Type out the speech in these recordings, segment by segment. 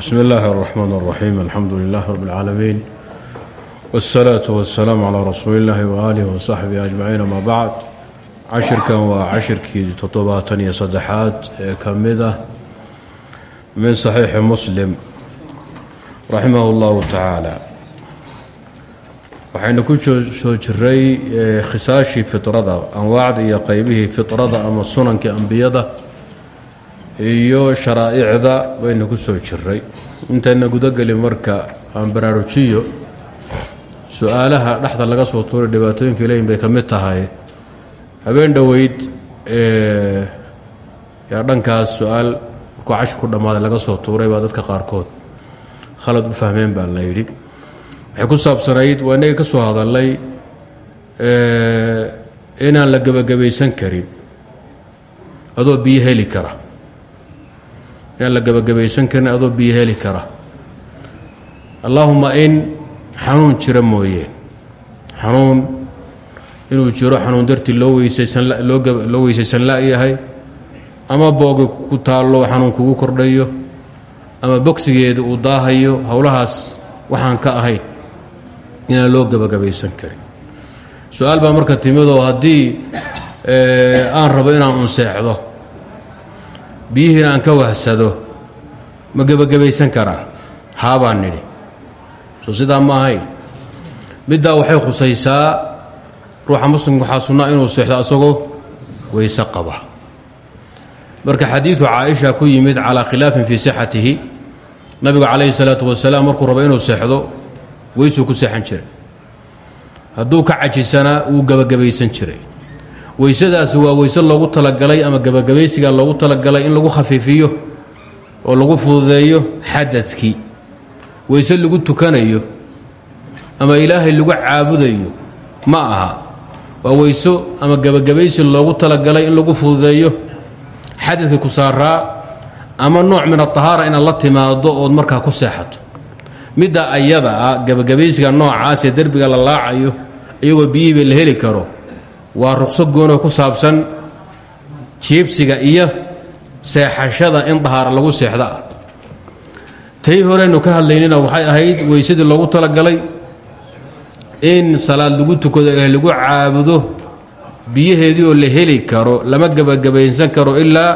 bsm اllahi الرحmn الرaxيim alxamdu lilah rb اlcaalamiin wالsalaaةu waالsalaam calىa rasuuli اllahi waaalih wasaxbihi ajmaciin ama bacd cashirkan waa cashirkii toddobaatan iyo saddexaad ee ka mid ah min saxiixi muslim raximah اllahu tacaala waxaynu ku soo jiray khisaashii fiطrada anwaacda iyo qeybihii fiطrada ama sunankii ambiyada iyo sharaa'icda baynu ku soo jiray intayna gudagelin marka aan baraarujiyo su'aalaha dhexda laga soo tuuray dhibaatooyinka leyin bay ka mid tahay. Habeen dhoweyd yaa dhankaas su'aal markuu cashir ku dhammaaday laga soo tuuray baa dadka qaarkood khalad u fahmeen baa la yidhi. Waxay ku saabsanayd waa inagii ka soo hadalay inaan la gebagabaysan karin adoo biyo heli kara inaan la gebagabaysan karin adoo biyo heli kara. Allaahuma in xanuun jira mooyee xanuun inuu jiro xanuun dartii loo weysaysan loo weysaysan la-yahay ama boogi ku taallo xanuun kugu kordhayo ama bogsigeeda uu daahayo howlahaas waxaan ka ahayn inaan loo gebagabaysan karin. Su'aal baa marka timidoo haddii aan rabo inaan unseexdo biyihiina aan ka wahsado. Ma gebagabaysan karaa? Haabaan nidhi. Soo sidaa ma ahayn. Middaa waxay khusaysaa ruuxa muslimka waxaa sunnaa inuu seexdo asagoo weyse qaba. Marka xadiidu caaisha ku yimid calaa khilaafin fii sixatihi nabigu calayhi salaatu wasalaam markuu rabo inuu seexdo weysuu ku seexan jiray. Hadduu ka cajisana wuu gebagabaysan jiray weysadaasi waa weyse loogu talagalay ama gebagabaysiga loogu talagalay in lagu khafiifiyo oo lagu fududeeyo xadadkii weyse lagu tukanayo ama ilaahay lagu caabudayo ma aha. Waa weyso ama gebagabaysi loogu talagalay in lagu fududeeyo xadadka ku saaraa ama nooc min atahaara inaad la timaado ood markaa ku seexato. Midda ayada ah gebagabaysiga noocaas ee derbiga la laacayo iyagoo biyihiiba la heli karo waa ruqso goonoo ku saabsan jiibsiga iyo seexashada in dahaara lagu seexda. Ah tay horeynu ka hadlaynina waxay ahayd weysadii loogu talagalay in salaad lagu tukado ilaah lagu caabudo biyaheedii oo la heli karo lama gebagabaysan karo ilaa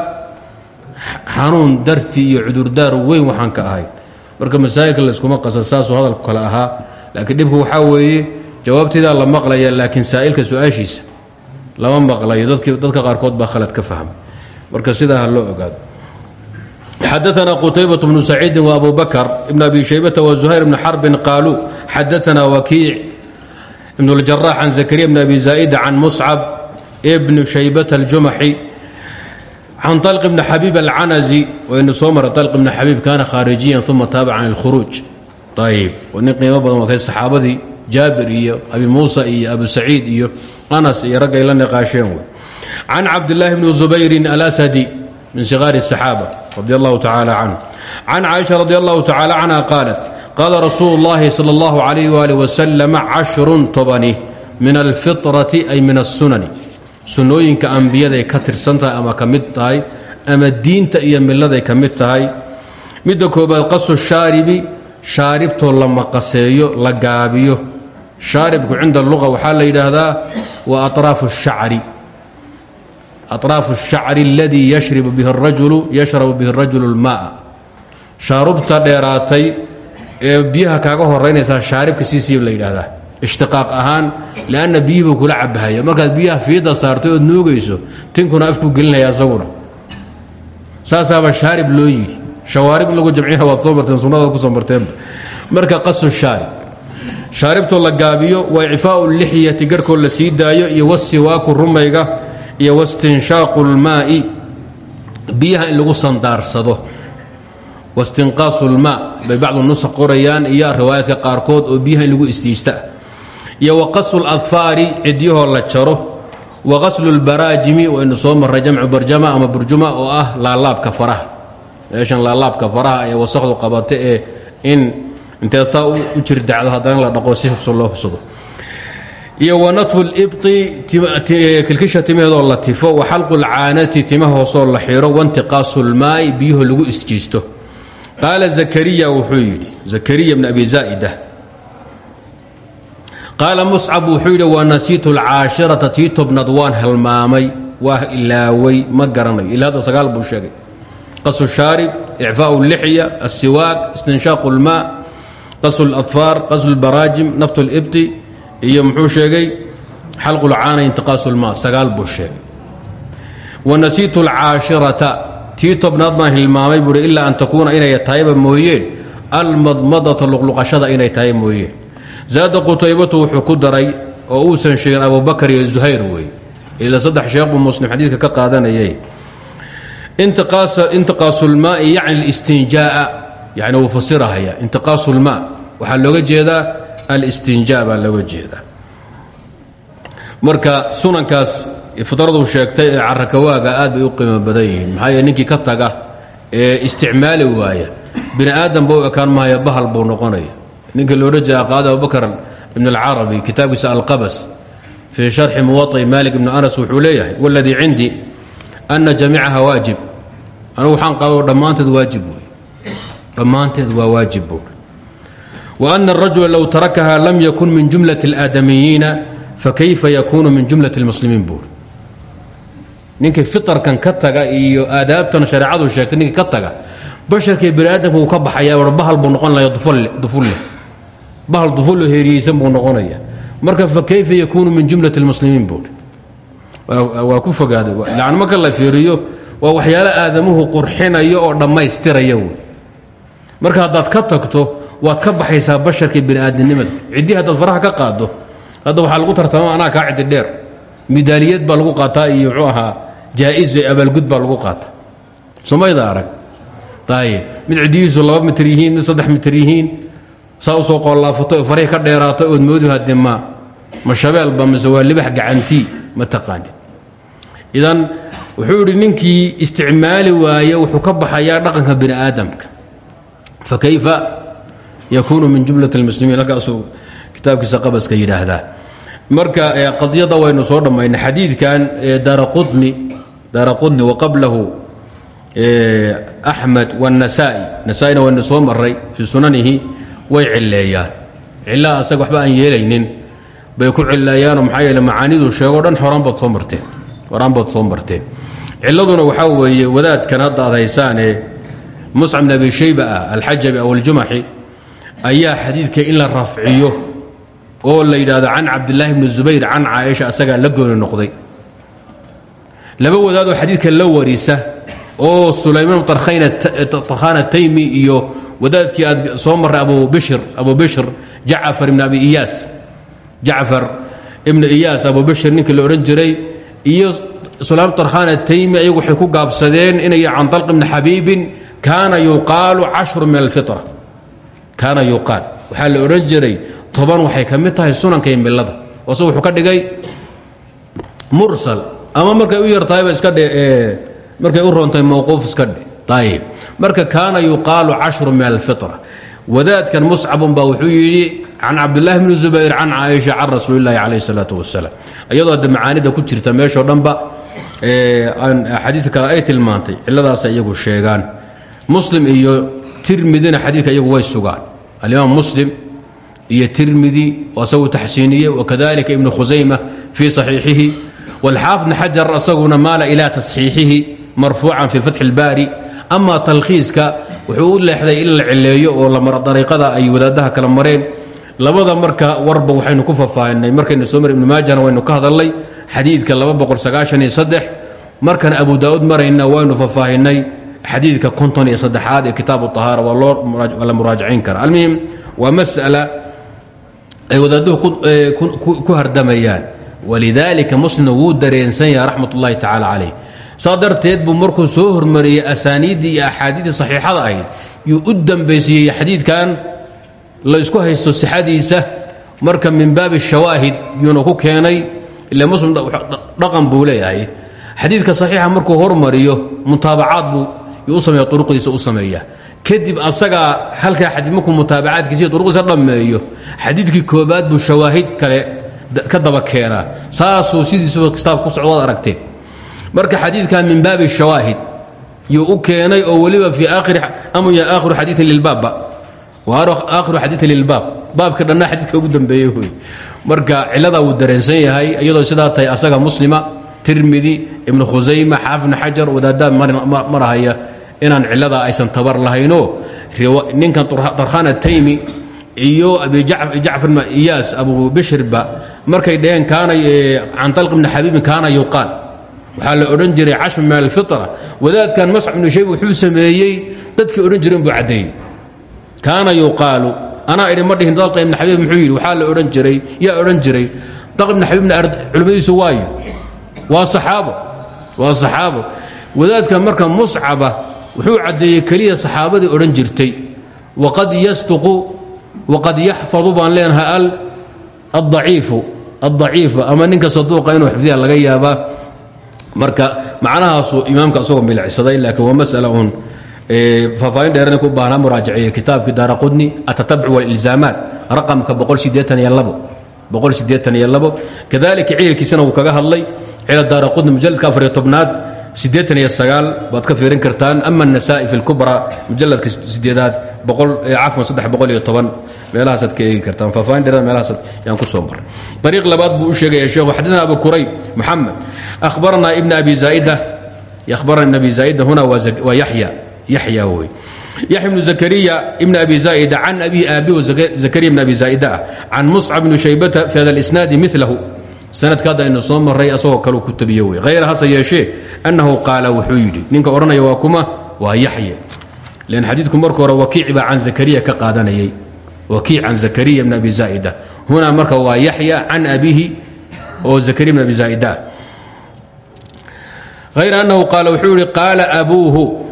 xanuun dartii iyo cudurdaar weyn waxaan ka ahayn marka masaa'ilka layskuma qasan saasuu hadalku kale ahaa. Laakiin dhibku waxaa weeye jawaabteedaa la maqlaya laakiin saa'ilka su'aashiisa lama maqlayo dadka qaarkood baa khalad ka fahmay marka sidaa ha loo ogaado xadaana qutaybaة bnu saciidi وabu bakr ibn abi shaybata وزuhayr bn xarbin qaaluu xadaana wakiic ibn اljarax can zakariya bn abi zaa'ida can muscab bn shaybata اljumaxi can طalq bn xabiib alcanazi waynu soo maray طalq bn xabiib kaana khaarijiyan uma taaba can اlkhuruuj ayb nin qiimo badan waa kay saxaabadii jaabir iyo abi muusa iyo abu saciid iyo anas iyo raggay la niqaasheen wey can cabdillaahi bni zubayrin alasadi min sigaari الsaxaaba radi allahu tacaala canhu can caaisha radi allahu tacaala canha qaalat qaala rasuulu اllahi salى اllahu alayh wali wasalam cashrun tobani min alfiطrati ay min aلsunani sunnooyinka ambiyaday ka tirsan tahay ama ka mid tahay ama diinta iyo miladay ka mid tahay midda koobaad qasu shaaribi shaaribtoo la maqaseeyo la gaabiyo shaaribku cinda luga waxaa la yidhaahdaa wa aطraafu الshacri aطraafu الshacri اladii yashrabu bihi الrajulu اlmaءa shaarubta dheeraatay ee biyaha kaaga horaynaysaa shaaribka siisiib la yidhaahdaa ishtiqaaq ahaan lanna biyihibuu kula cabahaya markaad biyaha fiida saartay ood nuugayso tinkuna afkuu gelinaya asaguna saasaaba shaarib loo yidhi shawaarib in lagu jamcina waad soo marteen sunnadaad ku soo marteenba marka qasu shaarib shaaribtoo la gaabiyo wa icfaau lixyati garhkoo la sii daayo iyo wasiwaaku rumayga iyo wastinshaaqu lmaa'i biyaha in lagu sandaarsado. Wastinqaasu lmaa bay bacdu nusaq qorayaan iyo riwaayaadka qaarkood oo biyaha in lagu istiijta iyo wa qaslu ladfaari cidyahoo la jaro. Wa qaslu lbaraajimi waynu soo marray jamcu barjama ama burjuma oo ah laalaabka faraha. Meeshan laalaabka faraha ee wasaqdu qabata in inteed saa u jirdacdo haddana la dhaqo si hubso loo hubsado. Iyo wanatfu libti kilkisha timaheedoo la tifo wa xalqu lcaanati tima hoosoo la xiro waintiqaasu lmaa'i biyuhu lagu isjiisto. Qaala zakariya wuxuu yidhi zakariya bn abi zaa'ida. Qaala muscab wuxuu yidhi waa nasiitu alcaashirata tii tobnaad waan halmaamay waa ilaaway ma garanayo ilaa hadda sagaal sheegay. Qasu shaarib icfaau lixya asiwaaq istinshaaqu اlmaa qasu اladfaar qasu اlbaraajim naftu اlibti iyo muxuu sheegay xalqu lcaana intiqaasu lmaa sagaal buu sheegay wanasiitu alcaashirata tii tobnaad baan hilmaamay buui ilaa an takuuna inay tahayba mooyeen almadmadata luqluqashada inay tahay mooyeen zaada qutaybatu wuxuu ku daray oo uusan sheegin abubakar iyo zuhayr wey ilaa saddex sheekh buu muslim xadiidka ka qaadanayay intiqaasu lmaai yacni listinjaaa yani wuu fasirahaya intiqaasu lmaa waxaa looga jeedaa alistinjaa baa looga jeedaa. Marka sunankaas fidradu sheegtay ee carakawaaga aad bay u qiimo badan yihiin. Maxaa yee ninkii ka taga ee isticmaali waaya bini aadam ba u ekaan mahaya bahal buu noqonaya. Ninka loodhan jira qaadi abubakar ibn alcarabi kitaabkiisa alqabas fii sharxi muwaطi malik ibn anas wuxuu leeyahay wاladii cindii ana jamiicaha waajib anugu waxaan qaba dhammaanteed waajib wey dhammaanteed waa waajib buui wa ana الrajula low tarakaha lam yakun min jumlaة اlaadamiyiina fakayfa yakunu min jumlaة اlmuslimiin buuri ninkii fitarkan ka taga iyo aadaabtan shareecadu sheegtay ninkii ka taga basharkii bani aadamka uu ka baxaya bahal buu noqon laya dufulle bahal dufulle heeriyeysan buu noqonaya marka fa kayfa yakuunu min jumlat اlmuslimiin buuri waa ku fogaaday lan marka la fiiriyo waa waxyaalo aadamuhu qurxinayo oo dhammaystiraya wey marka haddaad ka tagto waad ka baxaysaa basharkii bani aadamnimada ciddii haddaad faraha ka qaado hadda waxaa lagu tartama anaa kaa cidi dheer. Midaaliyad baa lagu qaataa iyo muxuu ahaa jaa-izo abaalgud baa lagu qaata somayda arag? Ayib mid ciddihiisu laba mitir yihiin mid saddex mitir yihiin. Saa u soo qoolaafato farihii ka dheeraato ood moodi hadde ma ma shabeelba mise waa libax gacantii ma taqaani. Idan wuxuu idhi ninkii isticmaali waaye wuxuu ka baxayaa dhaqanka bini aadamka fa kayfa yakuunu min jumlat اlmuslimiin halkaasuu kitaabkiisa qabaska yidhaahdaa marka qadiyada waynu soo dhammaynay xadiidkan daraquni daraqudni waqablahu axmed wاnasaa-i nasaa-ina waynu soo maray fii sunanihi way cileeyaan cilaha asaga waxba aan yeelaynin bay ku cileeyaanoo maxaa yeele macaaniduu sheego dhan horaan baad soo marteen horaan baad soo marteen ciladuna waxaa weeye wadaadkan hadda aad haysaanee muscab bn abi shayba ah alxajabi aw aljumaxi ayaa xadiidka in la rafciyo oo la yidhaahdo can cabdilaahi bni zubayr can caaisha asagaa la gooni noqday. Laba wadaadoo xadiidka la warisa oo sulaymaan tarkhaan ataymi iyo wadaadkii aad soo marray abu bishr jacfar ibn abi iyaas jacfar ibnu iyaas abu bishir ninkii la odhan jiray iyo sulaymaan tarkhaan ataymi ayagu waxay ku gaabsadeen inay can talq ibni xabiibin kaana yuqaalu cashru min alfitra. Kaana yuqaal. Waxaa la odhan jiray toban waxay ka mid tahay sunanka iyo milada. Ose wuxuu ka dhigay mursal. Ama markay u yartahayba iska dhe markay u roontahay mawquuf iska dhe ayib marka kaana yuqaalu cashru min alfitra. Wadaadkan muscabun baa wuxuu yidhi can cabdillaahi bni zubayr can caaisha can rasuuli illahi calayh isalaatu wasalaam. Iyadoo hadda macaanida ku jirta meeshoo dhanba xadiid kale ay tilmaantay ciladaasay iyagu sheegaan. Muslim iyo tirmidina xadiidka iyagu way sugaan. Alimaam muslim iyo tirmidi asagu taxsiiniye wakadalika ibnu khusayma fii saxiixihi walxaafid bn xajar asaguna maala ilaa tasxiixihi marfuucan fi fatxi اlbaari ama talkhiiska wuxuu leexday in cileeyo oo la maro dariiqada ay wadaadaha kala mareen. Labada marka warba waxaynu ku fafaahinay markaynu soo mari ibnu maajana waynu ka hadalnay xadiidka markan abu daa'uud marayna waynu fafaahinay xadiidka konton iyo saddexaad ee kitaabu طahaara waa la muraajacayn kara almuhim waa masأala ay wadaaduhu ku hardamayaan. Walidaalika muslimna wuu dareensan yahay raxmat ullahi tacaala calayh. Saa darteed buu markuu soo hormariyey asaaniiddii iyo axaadiiddii saxiixada ahayd yuu u dambaysiiyey xadiidkan la isku haysto sixadiisa marka min baabi shawaahid yuuna ku keenay ila muslim dhaqan buu leeyahay. Xadiidka saxiixa markuu hormariyo mutaabacaad buu u sameeya uruqdiisa u sameeya. Kadib asagaa halkaa xadii markuu mutaabacaadkiisa uruqdiisa dhammeeyo xadiidkii koobaad buu shawaahid kale ka daba keenaa. Saasuu sidiisuba kitaab ku socdo waad aragteen marka xadiidkan min baabi shawaahid yuu u keenay oo weliba fii aakhiri ama ya aakhiru xadiiin lilbaabba aakhiru xadiiin lilbaab baabka dhanna xadiidka ugu dambeeyey wey marka ciladaa wuu dareensan yahay iyadoo sidaa tahay asaga muslima tirmidi ibnu khusayma xaafid ibn xajar wadaaddaa marahaya inaan ciladaa aysan tabar lahaynoo ninkan darkhaan ataymi iyo abi jacfar ibn iyaas abu bishirba markay dhaheen kaana can talq ibni xabiibin kaana yuqaal. Waxaa la odhan jiray cashmi min alfitra. Wadaadkan masx ibnu shayb wuxuu sameeyey dadkii odhan jireen buu caddeeyey. Kaana yuqaalu anaa idhi ma dhihin dalqa ibn xabiib muxuu yidhi waxaa la odhan jiray yaa odhan jiray. Dalq ibn xabiibna culimmadiisu waayo. Waa saxaabo waa saxaabo. Wadaadkan marka muscaba wuxuu caddeeyey keliya saxaabadii odhan jirtay. Waqad yastuqu waqad yaxfadu baan leenahay adaciifu addaciifu ama ninka saduuqa inuu xifdiya laga yaabaa. Marka macnahaasu imaamka asagoo milicsaday laakiin waa masala faahfaahin dheerni ku baahnaa muraajaceeye kitaabkii daara qudni atatabc waliilzaamaat raqamka kadalika cihelkiisana wuu kaga hadlay cilal daara qudni mujaladka afariyo tobnaad siddeetaniyo sagaal baad ka fiirin kartaan ama anasaa'i fi lkubra mujaladka sideedaad cafwan saddex boqol iyo toban meelahaasaad ka eegi kartaan faahfaahin dheerna meelahaasaad yaan ku soo mar dariiq labaad buu u sheegaya sheekhu xadina abu kurayb moxamed akhbaranaa ibna abi zaa'ida akhbarana ibn abi zaa'ida huna yaxya wey yaxya bnu zakariya ibn abi zaa'ida can abi aabi zakariya ibn abi zaa'ida ah can muscab bni shaybata fi hada اlisnaadi milahu sanadka hadda aynu soo maray asagoo kaleu ku tabiye wey hayra hase yeeshee annahu qaala wuxuu yidhi ninka odhanaya waa kuma waa yaxye lan xadiidku marka hore wakiic baa can zakariya ka qaadanayay. Wakiic can zakariya bn abi zaa'ida hunaa marka waa yaxya can abihi oo zakariya bn abi zaa'ida hayra annahu qaala wuxuu yidhi qaala abuuhu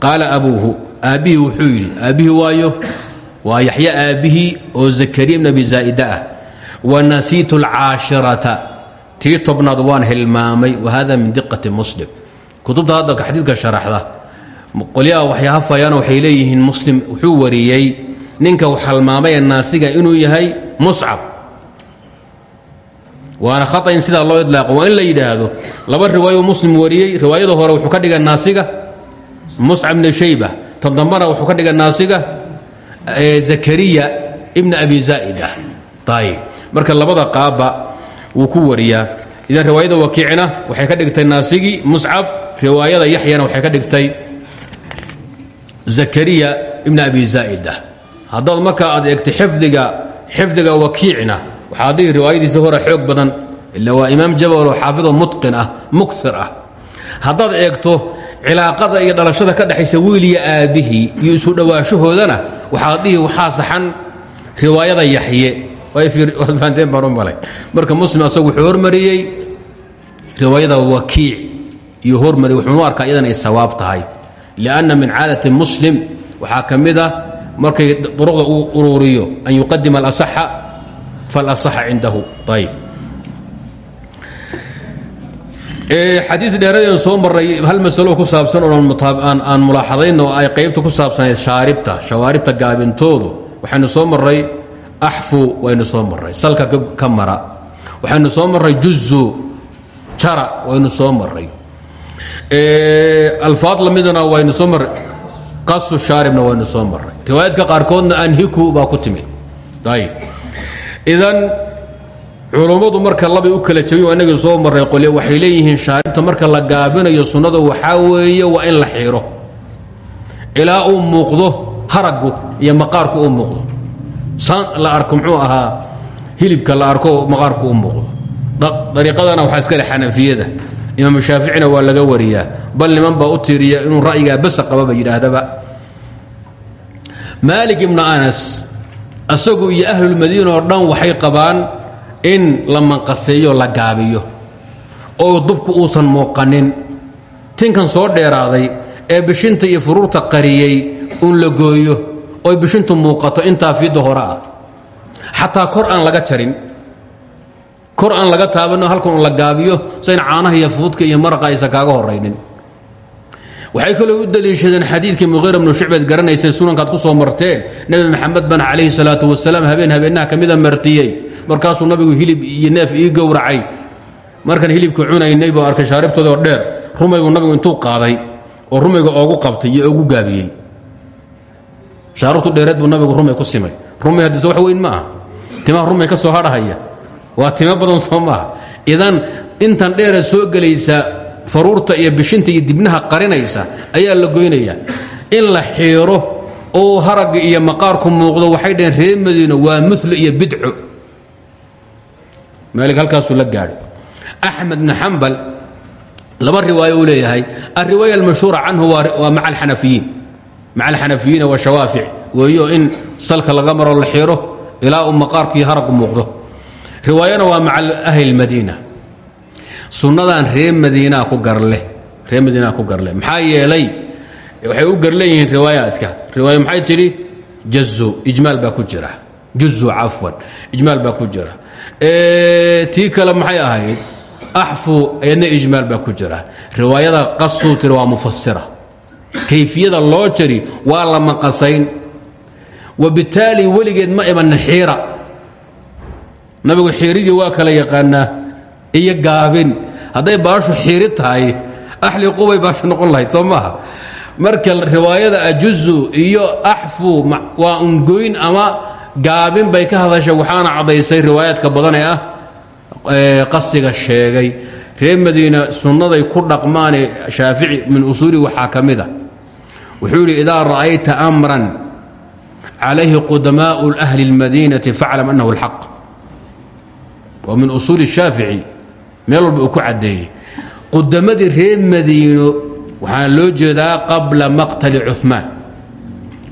qaala abuuhu aabbihii wuxuu yidhi aabbihii waayo waa yaxya aabbihii oo zakariya bn abi zaa'ida ah. Wanasiitu alcaashirata tii tobnaad waan hilmaamay wahada min diqati muslim. Kutubta hadda xadiidka sharaxda qolyaha waxay hafayaano waxay leeyihiin muslim wuxuu wariyey ninka halmaamayee naasiga inuu yahay muscab waana khaa in sidaa loo idlaaqo waa in la laba riwaayo muslim wariyey riwaayada hore wuxuu ka dhiga naasiga muscab bni shayba tan dambana wuxuu ka dhiga naasiga zakariya ibna abi zaa'ida ayib marka labada qaabba wuu ku wariyaa. Idan riwaayada wakiicna waxay ka dhigtay naasigii muscab riwaayada yaxyana waxay ka dhigtay zakariya ibn abi zaa'ida haddaad marka aad eegto xifdiga xifdiga wakiicna waxaa dhihi riwaayadiisa hore xoog badan ila waa imaam jabalo xaafidoo mutqin ah muksir ah. Haddaad eegto cilaaqada iyo dhalashada ka dhexaysa wiiliya aabbihii iyo isu dhowaashahoodana waxaad dhihi waxaa saxan riwaayada yaxye. Fahanteen baan u malay. Marka muslim asagu wuxuu hormariyey riwaayada wakiic iyo hormariyey wuxuunu arkaa iyadan ay sawaab tahay. Lianna min caadati muslim waxaa ka mid a markay duruqda uu ururiyo an yuqadima alasaxa faalasaxa cindahu. Ayb xadii dheeradeen soo maray hal masalo ku saabsan aan mulaaxadayn oo ay qaybta ku saabsanayd shaaribta shawaaribta gaabintoodu waxaynu soo maray axfu waynu soo maray salka ka mara. Waxaynu soo maray juzu jara waynu soo maray alfaad lamidana waynu soo maray qasu shaaribna waynu soo maray riwaayaadka qaarkoodna anhiku baa ku timid ayb idan culummadu marka labay u kala jabin inagii soo maray qolya waxay leeyihiin shaaribta marka la gaabinayo sunnada waxaa weeye waa in la xiiro. Ilaa uu muuqdo haraggu iyo maqaarku saan la arko muxuu hilibka la arko maqaarku u muuqdo. Dariiqadana waxaa iska le xanafiyada. Imaamu shaaficina waa laga wariyaa. Bal niman baa u tiiriya inuu ra'yigaa basa qababa yidhaahdaba. Maalik ibnu anas asagu iyo ahlulmadiina oo dhan waxay qabaan in la manqaseeyo la gaabiyo oo dubku uusan muuqanin. Tinkan soo dheeraaday ee bishinta iyo furuurta qariyey uun la gooyo oy bishintu muuqato intaa fiidda hore ah. Xataa kor aan laga jarin. Kor aan laga taabano halkan un la gaabiyo sayn caanaha iyo fuudka iyo maraqa aysan kaaga horaynin waxay kaloo u daliishadeen xadiidkii muqiira bnu shucbeed garanaysay sunankaad ku soo marteen. Nebi maxamed bana calayhi salaatu wasalaam habeen habeennaha ka mida markaasuu nabigu hilib iyo neef ii gowracay. Markan hilibka cunaynay buu arkay shaaribtoodoo dheer. Rumay buu nabigu intuu qaaday oo rumayga oogu qabtay iyo ogu gaabiyey. Shaarubtu dheereed buu nabigu rumay ku simay. Rumay haddiise wax weyn ma aha. Timaha rumay ka soo hadhahaya. Waa timo badan soo maaha idan intan dheera soo gelaysa faruurta iyo bishinta iyo dibnaha qarinaysa ayaa la goynaya. In la xiiro oo haragga iyo maqaarku muuqdo waxay dhaheen reer waa mul iyo bidco maalik halkaasuu la gaadhay. Axmed bn xambal laba riwaayo uu leeyahay alriwaaya almashhuura canhu waa maca alxanafiyiin. Maca alxanafiyiina washawaafic weeyo in salka laga maro la xiiro ilaa uu maqaarku iyo haraggu muuqdo. Riwaayana waa maca ahli اlmadiina sunnadan reer madiinaa ku garleh reer madiinaa ku garleh maxaa yeelay waxay u garleeyihiin riwaayaadka. Riwaaya maxay tidhi? Jazu ijmaal baa ku jira. Juzu cafwan ijmaal baa ku jira tii kale maxay ahayd? Axfu ayadna ijmaal baa ku jira. Riwaayada qasuu tiri waa mufasira kayfiyada loo jari waa la maqasayn. Wabitaali weligeed ma imanin xiira. Nabigu xiiridii waa kala yaqaanaa iyo gaabin. Hadday baashu xiiri tahay axli qubay baashu noqon lahayd soo marka riwaayada ajuzu iyo axfu waa ungoyn ama gaabin bay ka hadashay waxaana caddaysay riwaayaadka badan ee ah qasiga sheegay reer madiina sunnaday ku dhaqmaane shaafici min usuuli waxaa ka mid a wuxuu yidhi idaa ra'ayta amran calayhi qudamaau ahli اlmadiinati faclam annahu اlxaq waa min usuuli shaafici meel walba uu ku caddeeyey. Qudamadii reer madiino waxaa loo jeedaa qabla maqtali cumaan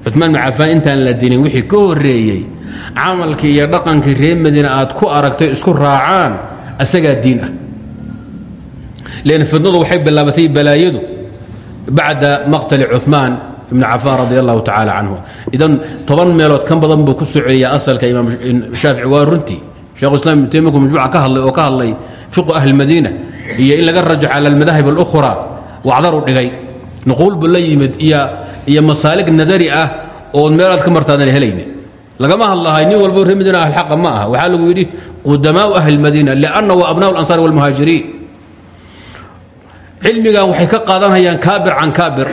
cumaan bn cafaan intaan la dilin wixii ka horeeyey camalkii iyo dhaqankii reer madiina aad ku aragtay isku raacaan asagaa diin ah. Lan fidnadu waxay bilaabatay balaayadu bacda maqtali cumaan ibn cafaan radi allahu tacaala idan toban meelood kan badan buu ku soceeya asalka imaam shaafici waa runtii. Shekhu islam ibn majmuuca ka hadlay oo ka hadlay fiqu ahli lmadiina iyo in laga rajaxo cala almadaahib اlukhra wacdaru dhigay. Nuquul buu la yimid iyo masaalig nadari ah ood meelaad ka martaadan helaynin lagama hadlahay nin walbo reer madiina ahlxaqa ma aha. Waxaa lagu yidhi qudamaau ahli lmadiina lianna wa abnaa اlansaar wاlmuhaajiriin cilmigan waxay ka qaadanhayaan kaabir can kaabir.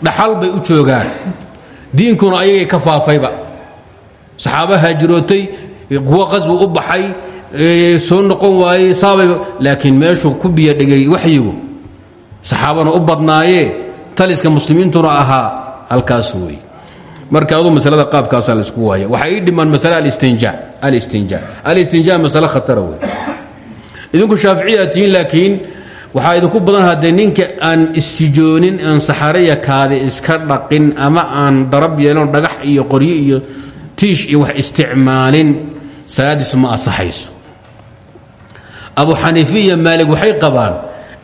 Dhaxal bay u joogaan. Diinkuna ayagay ka faafayba. Saxaaba haajirootay kuwa qaswi u baxay soo noqon waayey saabay laakiin meeshuu ku biyadhigay waxyigu. Saxaabana u badnaayee taliska muslimiintuna ahaa halkaas wey marka aduu masalada qaabkaasaa la isku waaya waxaa ii dhiman masale alistinja alistinja. Alistinja masale khatara wey idinku shaaficiya tihiin laakiin waxaa idinku badan haddee ninka aan istijoonin aan saxaraya kaadi iska dhaqin ama aan darab yeelon dhagax iyo qoryo iyo tiish iyo wax isticmaalin salaadiisu ma asaxayso abu xaniifi iyo maalig waxay qabaan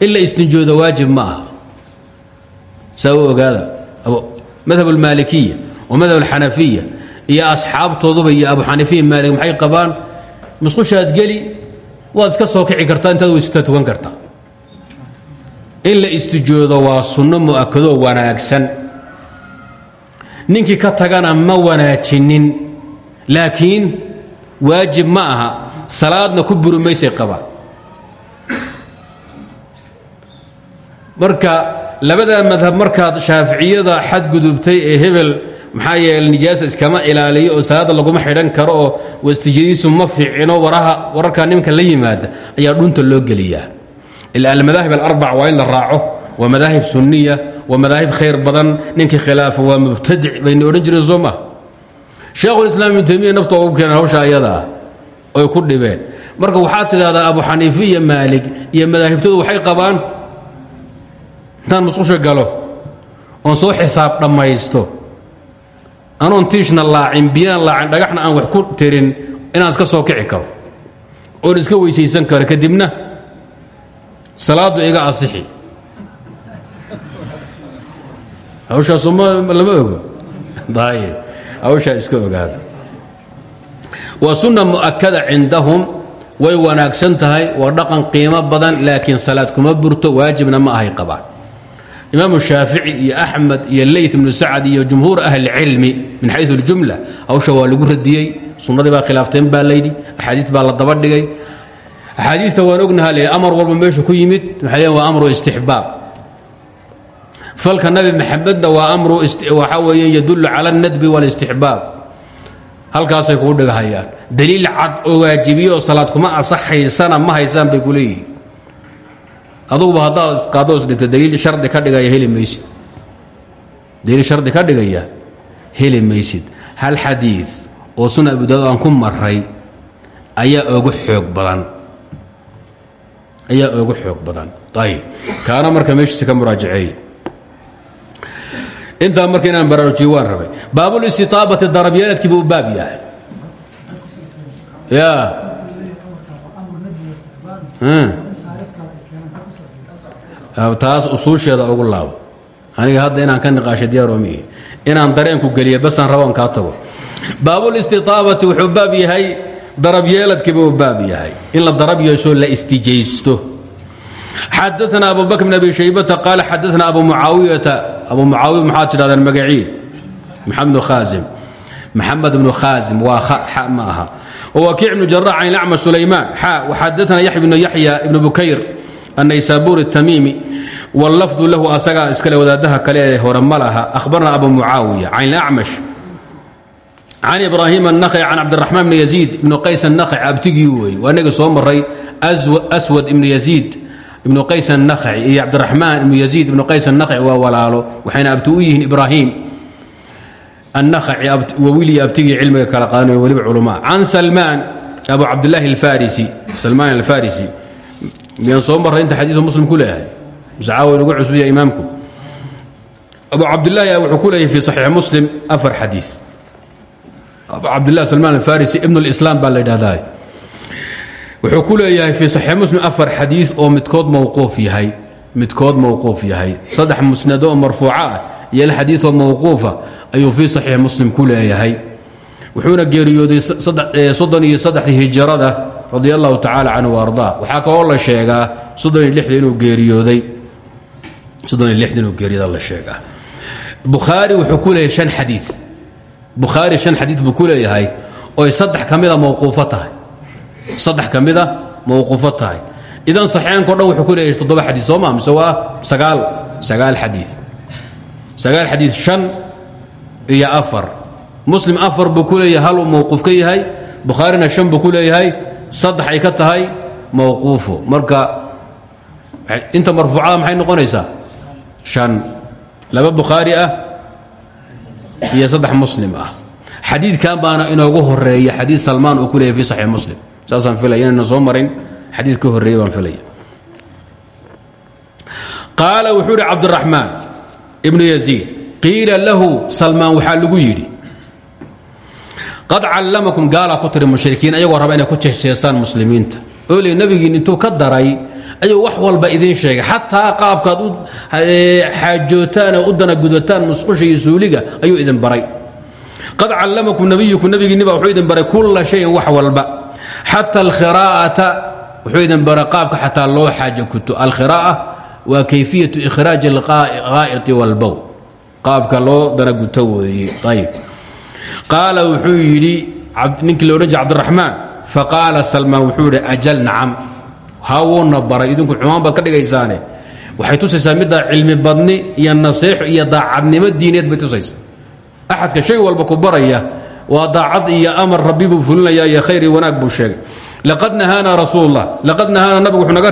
in la istinjooda waajib ma aha. Saa u ogaada madhab almaalikiya madhab alxanafiya iyo asxaabtooduba iyo abu xaniifiya maalig maxay qabaan? Musqushaad geli waad iska soo kici kartaa intaad weysata tukan kartaa. In la istijoodo waa sunno mu'akadoo wanaagsan. Ninkii ka tagana ma wanaajinin laakiin waajib ma aha salaadna ku buri maysay qabaan. Marka labada madhab markaad shaaficiyada xadgudubtay ee hebel maxaa yeele nijaasa iskama ilaaliyo oo salaadda laguma xidhan karo oo wastijadiisu ma fiicino waraha wararkaa nimanka la yimaada ayaa dhunta loo geliyaa. Ila almadaahib alarbac waa in la raaco waa madaahib sunniya waa madaahib khayr badan ninkii khilaafa waa mubtadic bayna odhan jireen soo ma? Sheekhulislaam ibnu taymiya nafta ugu keeneen hawsha ayadaa oy ku dhibeen. Marka waxaad tidhahdaa abu xaniifi iyo maalig iyo madaahibtoodu waxay qabaan intaan musqusha galo oon soo xisaab dhammaysto anoon tiishna laacin biyana laacin dhagaxna aan wax ku tirin inaan iska soo kici karo. Oon iska weysaysan karo kadibna salaadu iga asixi. Hawshaasu lama ogo. Hawshaa iska ogaada. Waa sunna mu'akada cindahum way wanaagsan tahay waa dhaqan qiimo badan laakiin salaad kuma burto waajibna ma ahay qabaan imaamu shaafici iyo axmed iyo leyt ibnu sacad iyo jumhuur ahli cilmi min xayu اljumla hawsha waa lagu radiyey sunnadii baa khilaafteen baa layidhi axaadiid baa la daba dhigay axaadiita waan ognaha le amar walba meeshu ku yimid waxay leen waa amru istixbaab falka nabi maxamedna waa amru waxaa weeye yadullu cala اnadbi wاlاstixbaab halkaasay kuu dhigahayaan daliil cad oo waajibiye oo salaad kuma asaxaysana ma haysaan bay ku leeyihiin aduguba haddaad isqaadoos dhigto daliil shardi ka dhigaya heli maysid. daliil shardi ka dhigaya heli maysid. hal xadiid oo sunan abu daawud aan ku maray ayaa ogu xoog badan. ayaa ogu xoog badan. Ayib. Kaana marka meeshiisa ka muraajaceey intaa marka inaan baraarujiyo waan rabay. Baabulistitaabati darabyeeladkii buu baab yahay. Ya taas usuusheeda ugu laabo aniga hadda inaan ka niqaasho diyaaroomihi inaan dareenku geliya basaan raboon kaa tago. Baabulistitaabati wuxuu baab yahay darabyeeladkiibuu baab yahay. In darab yeesho la istijaysto. Xadaana abu bakr bn abi shaybata qaala xadaana abu mucaawiyata. Abu mucaawiya maxaad tidhahdeen magacii maxamed khaasim. Maxamed bnu khaasim waa xa ma aha. Wakiic bnu jarax can acma sulaymaan. Xa waxadaana yaxya bnu annaysaabuur الtamiimi wاllafdu lahu asagaa iskale wadaadaha kale ee hore ma laha ahbarna abu mucaawiya can acmash can ibraahim الnakci can cabdiraxmaan bn yaziid ibnu qays الnakci abtigii weeye waa inaga soo maray aswad ibnu yaziid ibnu qays الnakci iyo cabdiraxmaan ibnu yaziid ibnu qays الnakci waa walaalo waxayna abti u yihiin ibraahim الnakci waa wiilii abtigii cilmiga kala qaadanayo weliba culamaa can salmaan abu cabdillaahi alfarisi salmaan alfarisi miyaan soo marray? Inta xadiidu muslim ku leeyahay mise caawa lagu cusbiya imaamku. Abu cabdillaahi wuxuu ku leeyahay fi saxiix muslim afar xadiid abu cabdillahi salmaan alfarisi ibn اlislaam baa la yidhahdaa wuxuu ku leeyahay fii saxiix muslim afar xadiid oo midkood mowquuf yahay. Midkood mowquuf yahay. Saddex musnado oo marfuuco ah iyo l xadiioo mowquufa ayuu fii saxiix muslim ku leeyahay. Wuxuuna geeriyooday soddon iyo saddexdii hijrada radi allahu tacaala canhu ardaa. Waxaa kaloo la sheegaa inuu geeriyooda la sheegaa. Bukhaari wuxuu ku leeyahay shan xadiid bukhaari shan xadiid buu ku leeyahay oy saddex ka mida saddex ka mida mowquufo tahay. Idan dhan wuxuu ku leeyahay toddoba xadiid soo maa waa sagaal sagaal xadiid sagaal xadiid shan iyo afar. Muslim afar buu ku leeyahay hal uu mowquuf ka shan buu ku leeyahay saddex ay ka tahay mowquufo marka inta marfuucada maxay noqonaysaa? Shan. Laba bukhaari ah iyo saddex muslim ah. Xadiidkan baana inoogu horreeya xadiid salmaan uu ku leeyahy fi saxiix muslim. Saasaan filaya inayna soo marin xadiid baan filaya qaala wuxuu idhi cabdiraxmaan ibnu yaziid lahu salmaan waxaa lagu yidhi qad callamakum gaalaa ku tiri ayagoo raba inay ku jeesjeesaan muslimiinta. Oo le nebigiin intuu ka daray ayuu wax walba idiin sheegay. Xataa qaabkaad u xaajootaan oo u danagudataan musqusha iyo ayuu idin baray. Qad callamakum nabiyukum nebigiinniba wuxuu idin baray kulla shayin wax walba. Xata alkhiraa'ata wuxuu idin baray qaabka xataa loo xaajo kuto. Alkhiraa'a waa kayfiyatu ikhraaji alqaa'iti walbow qaabka loo danaguto weeye. Ayb qaala wuxuu yidhi ninkii loodhan jir cabdiraxmaan. Faqaala salmaan wuxuu idhi ajal nacam. Hawuuna baray. Idinku xumaan baad ka dhigaysaane. Waxay tusaysaa middaa cilmi badni iyo nasiixo iyo daacadnimo diineed bay tusaysaa axadka shay walba ku baraya daacad iyo amar rabbi buu fulinaya iyo khayr wanaag buu sheegay. Laqad nahaana rasuulullah. Laqad nahaana nabigu wuxuu naga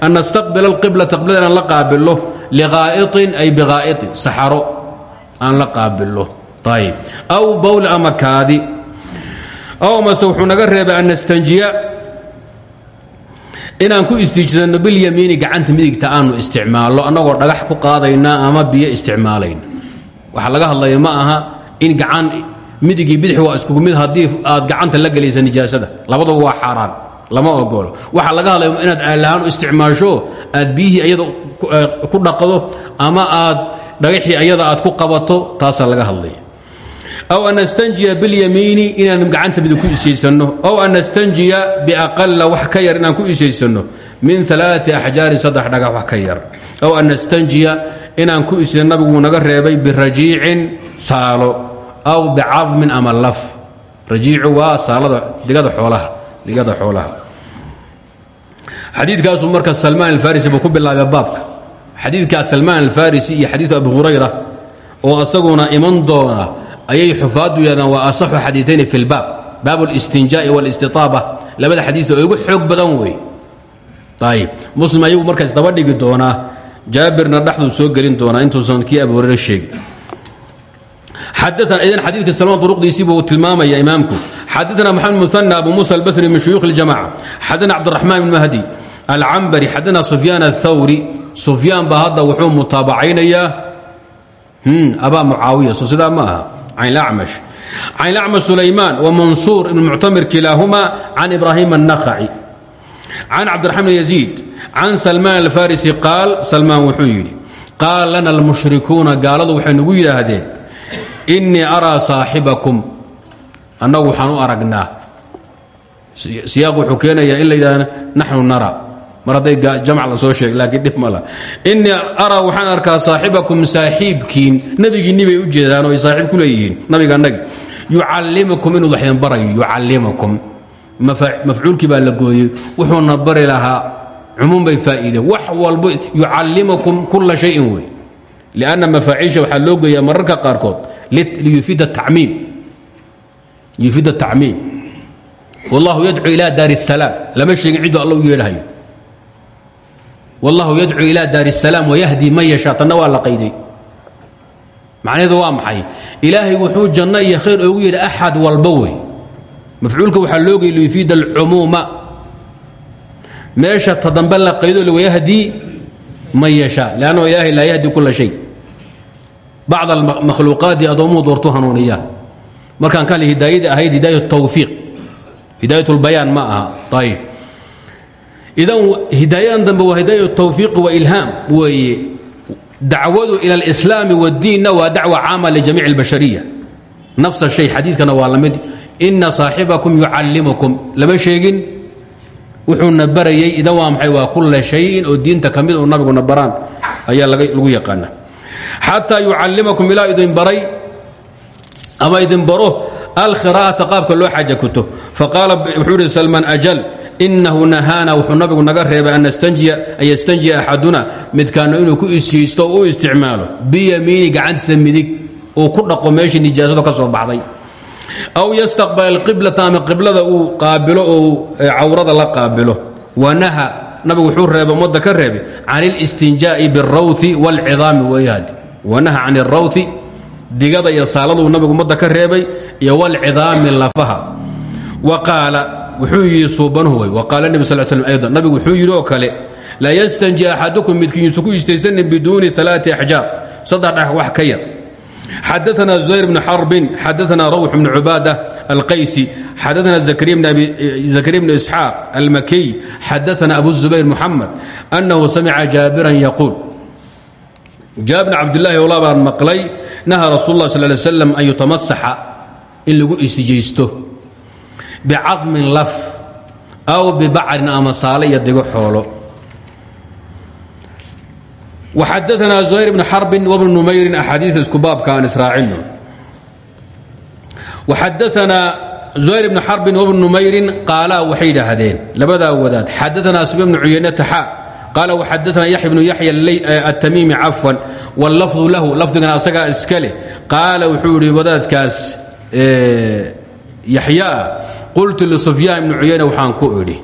an nastaqbila alqiblata qiblada inaan la qaabillo liqaa'itin ay biqaa'itin saxaro aan la qaabillo ayb aw bawl ama kaadi aw mase wuxuu naga reebay an nastanjiya inaan ku istiijsanno bilyamiini gacanta midigta aanu isticmaalno annagoo dhagax ku qaadayna ama biyo isticmaalayna waxaa laga hadlaya ma aha in gacan midigii bidix waa iskugu mid haddii aad gacanta la gelaysa nijaasada labaduba waa xaaraan lama ogolo waxaa laga hadlaya inaad aalahaan u isticmaasho aad biyihii ayada ku dhaqdo ama aad dhagaxii ayada aad ku qabato taasaa laga hadlaya aw an nastanjiya biاlyamiini inaan gacanta midig ku isaysanno aw an nastanjiya biaqala wax ka yar ku isaysanno min alaaثi axjaarin saddex dhagax wax ka aw an nastanjiya ku isaysan nabigu naga reebay birajiicin saalo aw bicadmin ama laf rajiicu waa saalada digada xoolaha digada xoolaha xadiidkaasuu marka salmaan alfarisi buu ku bilaabay baabka xadiidka salmaan alfarisi iyo xadiiu abi hurayra oo asaguna iman doona ayay xufaaddu yidhahdaan waa asaxu xadiiayni fi lbaab baab اlistinjaa'i wاlistitaaba labada xadiid oo ugu xoog badan wey ayib muslim ayagu markaas daba dhigi doonaa jaabirna dhexduu soo gelin doonaa intuusan kii abi hurayre sheegin xadaana idan xadiidka salmaan duruqdiisii buu tilmaamaya imaamku xadaana maxamed muثanى abu musa albasri min shuyuukh اljamaca xadaana cabdiraxmaan bn mahdi alcambari xadaana sufyaan aلthawri sufyaan baa hadda wuxuu mutaabacaynayaa abaa mucaawiya so sidaa ma aha acmash sulaymaan wamansuur ibn muctamir kilaahuma can ibraahim الnakhaci can cabdiraxmaan yaziid can salmaan alfarisi qaal salmaan wuxuu yidhi qaal lana almushrikuuna gaaladu waxay nagu yidhaahdeen innii araa saaxibakum. Annagu waxaan u aragnaa. Siyaaq wuxuu keenayaa in la yidhahda naxnu nara mar hadday la soo sheeg laakiin dhib mala innii araa waxaan arkaa saaxibakum saaxiibkiin. Nebigiinni bay u jeedaan oo saaxiib ku leeyihiin. Nabiga annagi yucallimukum inuu wax idin barayo yucallimukum. Mafcuulkii baa la gooyey. Wuxuuna bari lahaa cumuum bay faa'iideen. Wax walbo yucallimukum kula shayin wey lianna mafaaciisha waxaa loo geeyaa mararka qaarkood. Yufiid atacmiim wallahu yadcuu ila daar الsalaam lama sheegin ciddu alla u wallahu yadcuu ila daar الsalaam wayahdi man yashaa tanna waa la qayday macnaheedu waa maxay ilaahay wuxuu janno iyo khayr oogu yidhi axad walba wey mafcuulka waxaa loo geeyay liyufiid alcumuuma meesha ta dambe la qaydo wayahdi man yashaa lannahu ilaahay laa yahdi kula shay bacd almakhluuqaati addoomuhu doortu hanuuniyaa markaan kale hidaayadii ahayd hidaaya tawfiiq hidaayat lbayaan ma aha ayib idan hidaayadan dambe waa hidaaya tawfiiqi wa ilhaam weeye. Dacwadu ila alislaami waddiinna waa dacwa caama lijamiic اlbashariya nafsa shay xadiidkana waa la mid. Ina saaxibakum yucallimukum. Lama sheegin? Wuxuuna barayay idan waa maxay? Waa kula shayin oo diinta ka mid oo nabiguna baraan. Ayaa lagu yaqaana xataa yucallimakum ilaa idin baray ama idin baro alkhiraa'ata qaabka loo xaja kuto. Faqaala wuxuu ihi salmaan ajal inahu nahaana wuxuu nabigu naga reebay an yastanjiya axaduna midkaano inuu ku isiisto o u isticmaalo biyamiini gacantiisa midig uu ku dhaqo meeshii nijaasadu ka soo baxday aw yastaqbal alqiblata ama qiblada uu qaabilo oo cawrada la qaabilo wanaha nabigu wuxuu reebay ummadda ka reebay can اlistinjaa'i biاlrawthi wاlcidaami wayahdi wanaha can اlrawthi digada iyo saaladuu nabigu ummadda ka reebay iyo wاlcidaami lafaha wa qaala wuxuu yidhi suubanuhu wey waqaala nebi sal slm aydan nabigu wuxuu yidhi kale laa yastanji axadukum midkiisu ku istaysanin biduuni alaai axjaar saddex dhex wax ka yar. Xadaana زuhayr bn xarbin xadaana rawx bn cubaada alqaysi xadaana zakariya bn isxaaq almakiy xadaana abu zubayr muxamed annahu samica jaabiran yaquul. Jaabir bn cabdilaahi ola baan maqlay naha rasul lah sal slam an yutamasaxa in bicadmin laf aw bibacrin ama saale iyo digo xoolo. Waxadaanaa zuhayr bn xarbin wbn numayrin axaadiia isku baabka aan israacino waxadaanaa zuhayr bn xarbin wbn numayrin qaalaa waxay yidhaahdeen labadaa wadaad xadaanaa sub bnu cuyaynata xa qaala waxadaanaa yaxya bnu yaxya atamiimi eh, cafwan wاllafdu lahu lafdigan asagaa iska leh qaala wuxuu yidhi wadaadkaas eh, yaxyaa qultu lisufyaan ibnu cuyayna waxaan ku idhi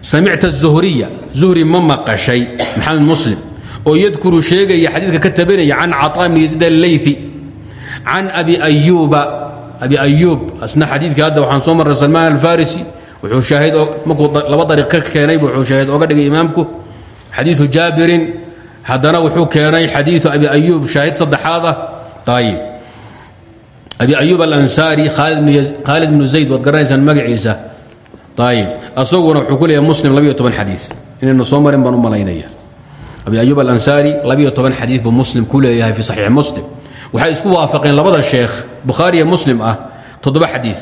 samicta zuhriya. Zuhri ma maqashay maxamed muslim oo yadkuru sheegaya xadiidka ka tabinaya can caطaa ibni yaziid alleyti can abi ayuuba abi ayuub asna xadiidka hadda waxaan soo marray salmaan alfarisi wuxuu shaahid markuu laba dariiq ka keenay wuxuu shaahid oga dhigay imaamku. Xadiidu jaabirin haddana wuxuu keenay xadiidu abi ayuub shaahid saddexaad ah abi ayuub alansaari khaalid bnu zayd waad garanaysaan magaciisa. Ayib asaguna wuxuu ku leeyahay muslim labiyo toban xadiid inaynu soo marin baan u malaynaya. Abi ayub alansaari labiyo toban xadiid buu muslim ku leeyahay fi saxiix muslim. Waxay isku waafaqeen labada sheekh bukhaariyo muslim ah toddoba xadii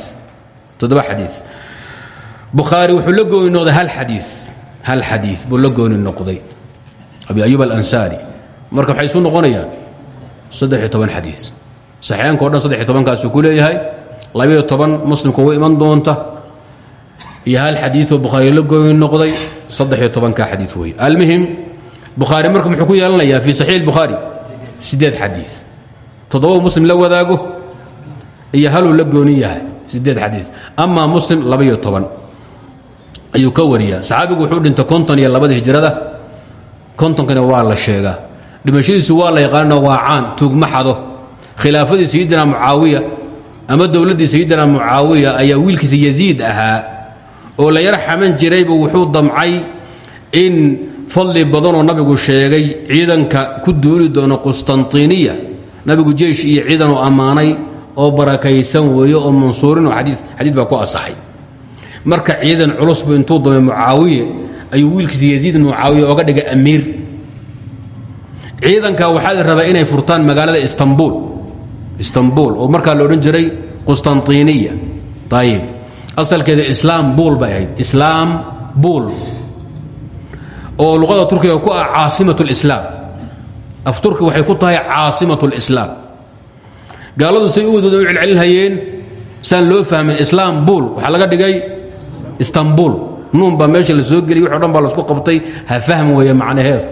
toddoba xadiid bukhaari wuxuu la gooni noqday hal xadii hal xadii buu la gooni noqday. Abi ayub alansaari marka waxay isu noqonayaan saddex-iyo toban xadii saxiixaanka o dhan saddex-iyo tobankaasuu ku leeyahay. Labiyo toban muslimku ugu iman doonta. Iyo hal xadiioo bukhaari la gooni noqday saddex-iyo tobanka xadii wey almuhim bukhaari marka muxuu ku yeelanayaa fii saxiix bukhaari sideed xadii toddoba muslim la wadaago iyo haluu la gooni yahay sideed xadii amaa muslim labaiyo toban. Ayuu ka wariyaa. Saxaabigu wuxuu dhintay konton iyo labada hijrada kontonkana waa la sheegaa. Dhimashadiisu waa khilaafadii sayidina mucaawiya ama dowladdii sayidina mucaawiya ayaa wiilkiisa yaziid ahaa oo la yar xaman jiraybu wuxuu damcay in fadli badanoo nabigu sheegay ciidanka ku duuli doono qustantiniya nabigu jeish iyo ciidanuu ammaanay oo barakaysan weeye oo mansuurin oo xadiid baa ku asaxay marka ciidan culusbu intuu damay mucaawiye ayuu wiilkiisa yaziid mucaawiya oga dhigay amiir. Ciidanka waxaa la rabaa inay furtaan magaalada istanbul istanbul oo markaa la odhan jiray qustantiniya. Ayib asalkeeda islaam buul bay ahayd. Islaam buul. Oo luqada turkiga ku ah caasimat اlislaam af turki waxay ku tahay caasimat اlislaam gaaladu say u wadooda u celcelinhayeen saan loo fahmin islaam buul. Waxaa laga dhigay istanbul. Nuun baa meesha la soo geliyay wax o dhan qabtay. Ha fahm weeye macnaheed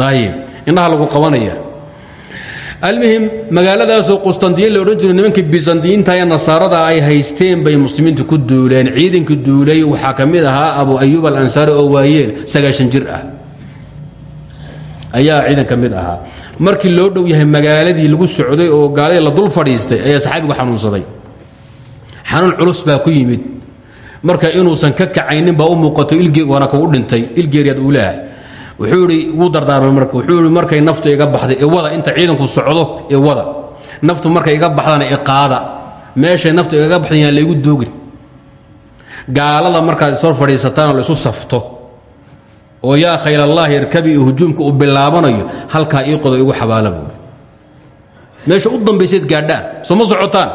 ayib indhaha lagu qabanaya almuhim magaaladaasoo qustandiyin la odhan jiro nimankii bisandiyiinta ee nasaarada ay haysteen bay muslimiintu ku duuleen. Ciidankii duulay waxaa ka mid ahaa abu ayuub alansaari oo waayeel sagaashan jir ah. Ayaa ciidan mid ahaa. Markii loo dhow yahay magaaladii lagu socday oo gaaladii la dul fadhiistay ayaa saxaabigu xanuunsaday. Xanuun culus baa ku yimid. Marka inuusan ka kacaynin baa u muuqato waana kugu dhintay. Ilgeeriyaad uu leehay wuxuu idhi wuu dardaarmay marka wuxuu ihi markay naftu iga baxday iwada inta ciidanku socdo iwada. Naftu markay iga baxdana iqaada. Meeshay naftu igaga baxdan yaan laygu duugin gaalada markaad ishor fadhiisataanoo la isu safto oo yaa khaylallaahi irkabi iyo hujuumka uu bilaabanayo halkaa ii qodo igu xabaala meesha u dambaysayd gaadhaan soo socotaan.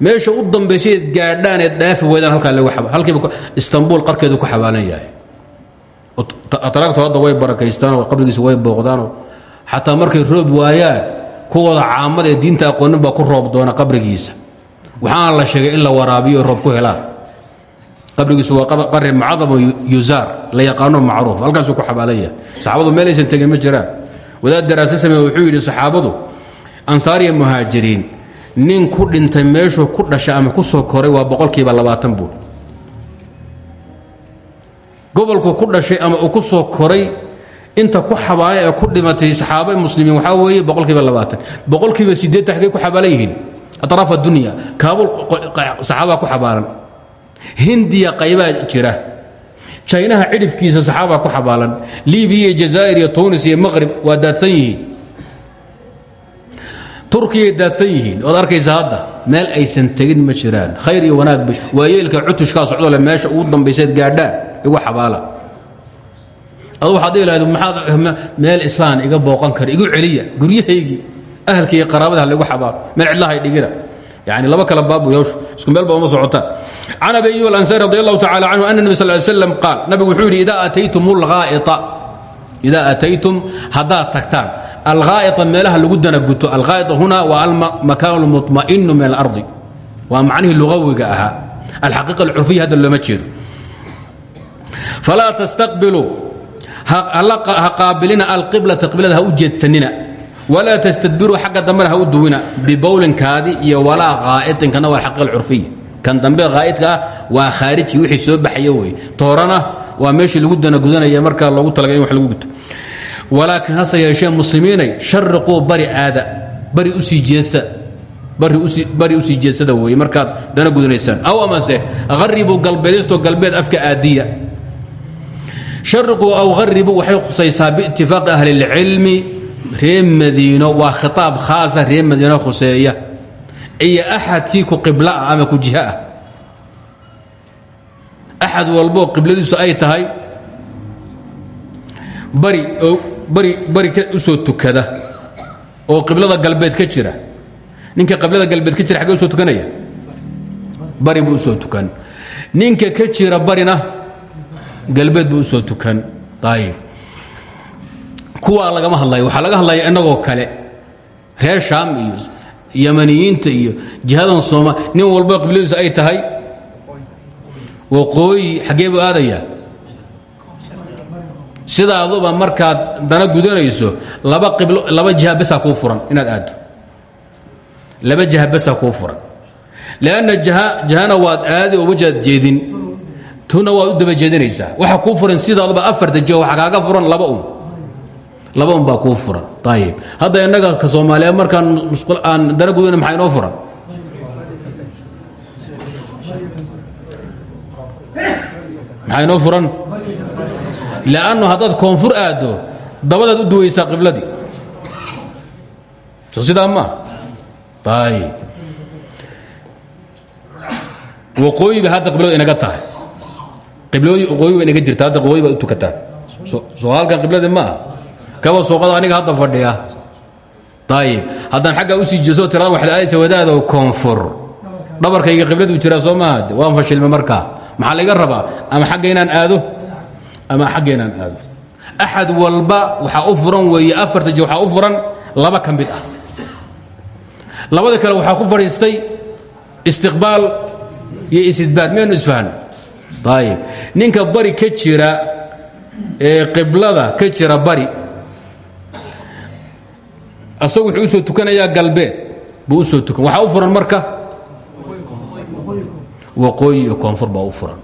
Meesha u dambaysayd gaadhaan eed dhaafi weydaan halkaa lagu halkiiba istanbuul qarkeedu ku xabaalan yahay atraagtu hadda way barakaystaanoo qabrigiisa way booqdaanoo. Xataa markay roob waayaan kuwooda caamada ee diinta aqoonin baa ku roob doona qabrigiisa. Waxaana la sheegay in la waraabiyo roob ku helaan. Qabrigiisu waa qari mucadamo yuzaar la yaqaano macruuf halkaasuu ku xabaalan yahay saxaabadu meel aysan tegin ma jiraan. Wadaad daraase sameeye wuxuu yidhi saxaabadu ansaariya muhaajiriin nin ku dhintay meeshuu ku dhashay ama ku soo koray waa boqolkiiba labaatan buur gobolku ku dhashay ama uu ku soo koray inta ku xabaala ee ku dhimatay saxaaba muslimiin waxaa weeye boqolkiiba labaatan. Boqolkiiba sideetan xaggay ku xabaalan yihiin. Atraaf kaabul saxaabaa ku xabaalan. Hindiya qaybaa jira. Jaynaha cidhifkiisa saxaabaa ku xabaalan. Libiya iyo iyo tunis iyo maqrib waa daadsan yihiin. Turkiyay daadsan arkaysa hadda meel aysan tegin ma jiraan. Khayr iyo wanaag waayeelka cutushkaa socdole meesha ugu dambayseed gaadhaan igu xabaala. Adu waxaad ilaahdo maxaad meel islaan iga booqan kara igu celiya guryahaygii ahalka iyo qaraabada halaigu xabaalo meel cidlahay dhigina yani laba kala baabu yawshu isku meel ba uma socotaan. Can abi ayub alansari radi allahu tacala canhu ana nebi sal slam qaal nabigu wuxuu yidhi idaa ataytum alghaa'ita. Idaa ataytum haddaad tagtaan alghaa'ita meelaha lagu danaguto alghaa'ita huna waa almakaan almutma'inu min alardi. Waa macnihii lugawiga ahaa. Alxaqiiqa alcurfiya hadda looma jeedo falaa tastaqbiluu ha qaabilina alqiblata qiblada ha u jeedsanina walaa tastadbiruu xagga dambena ha u duwina bibowlinkaadi iyo walaa haa'idinkana waa alxaqiiqa alcurfiya kan dambe haa'idka ah waa khaariji wixii soo baxaya wey toorana waa meeshii lagu danagudanaya markaa loogu talagalay in wax lagu guto walaakiin hase yeeshee muslimiinay shariquu bari aada bari u sii jeesa bari u sii jeesada weeye markaad dana gudanaysaan aw amase haribuu galbeedisto galbeed afka aadiya shariquu aw haribuu waxay khusaysaa biitifaaqi ahli اlcilmi reer madiino waa khitaab khaasa reer madiino khuseeya. Iyo axadkii ku qibla ah ama ku jiho ah. Axad walboo qibladiisu ay tahay bari bari bari u soo tukada oo qiblada galbeed ka jira. Ninka qiblada galbeed ka jira xaggee u soo tukanaya? Bari buu u soo tukan. Ninka ka jira barina galbeed buu u soo tukan. Ayib kuwaa lagama hadlayo. Waxaa laga hadlaya innagoo kale. Reer shaam iyo yamaniyiinta iyo jihadan sooma nin walba qibladiisu ay tahay. Waqooyi xaggee buu aadayaa sidaaduba markaad dana gudanayso laba qiblo laba jiha besaa kuu furan inaad aaddo. Laba jiha besaa kuu furan. Lanna jahana waad aadi oo wajaad jeedin tuna waad u daba jeedinaysaa. Waxa kuu furan sidaaduba afarta jiho waxaa kaaga furan laba un laba un baa kuu furan. Ayib hadda innaga ka soomaaliya markaan aan dana gudana maxaa inoo furan? Maxaa inoo furan? Lannu haddaad koonfur aaddo dabadaad u duwaysaa qibladii. So sidaa maa ayib waqooyi ba hadda qibladu inaga tahay qiblooyi waqooyi ba inaga jirta hadda waqooyi baad u tukataan soo halkan qibladii ma ah kaba sooqada aniga hadda fadhiya. Ayib haddaan xaggaa u sii jeeso tirada waxaad aadaysa wadaado koonfur. Dhabarkayga qibladu jiraa soo maaha waan fashilmay markaa maxaa laga rabaa? Ama xagga inaan aado? Ama xagga inaan aado? Axad walba waxaa u furan weeye afarta je waxaa u furan laba ka mid ah. Labada kale waxaa ku fadhiistay istiqbaal iyo istidbaad miyaynu isfahno ayib ninka bari ka jira ee qiblada ka jira bari. Asagu wuxuu u soo tukanayaa galbeed. Buu u soo tukan. Waxaa u furan marka? Waqooyi iyo koonfur baa u furan.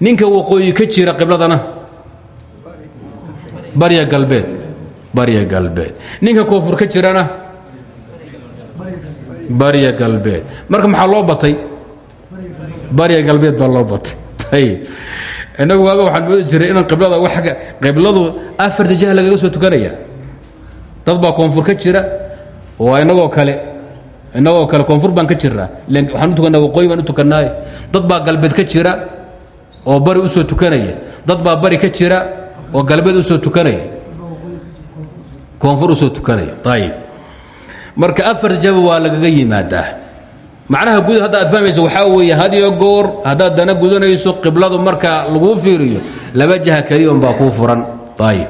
Ninka waqooyi ka jira qibladana? Barya galbeed. Barya galbeed. Ninka koonfur ka jirana? Barya galbeed. Marka maxaa loo batay? Barya galbeed baa loo batay ayib innagu waaba waxaan moodi jiray inaan qiblada waga qibladu afarta jah lagaga soo tukanaya. Dad baa koonfur ka jira oo inagoo kale inagoo kale koonfur baan ka jiraa waxaan u tukannaa waqooyi baan u tukannaaye dad baa galbeed ka jira oo bari u soo tukanaya. Dad baa bari ka jira oo galbeed u soo tukanaya. Koonfur u soo tukanaya ayib marka afarta jaba waa lagaga yimaadaa macnaha guud hadda aad fahmaysa waxaa weeye had iyo goor haddaad dana gudanayso qibladu marka laguu fiiriyo laba jaha keliya unbaa kuu furan. Ayib.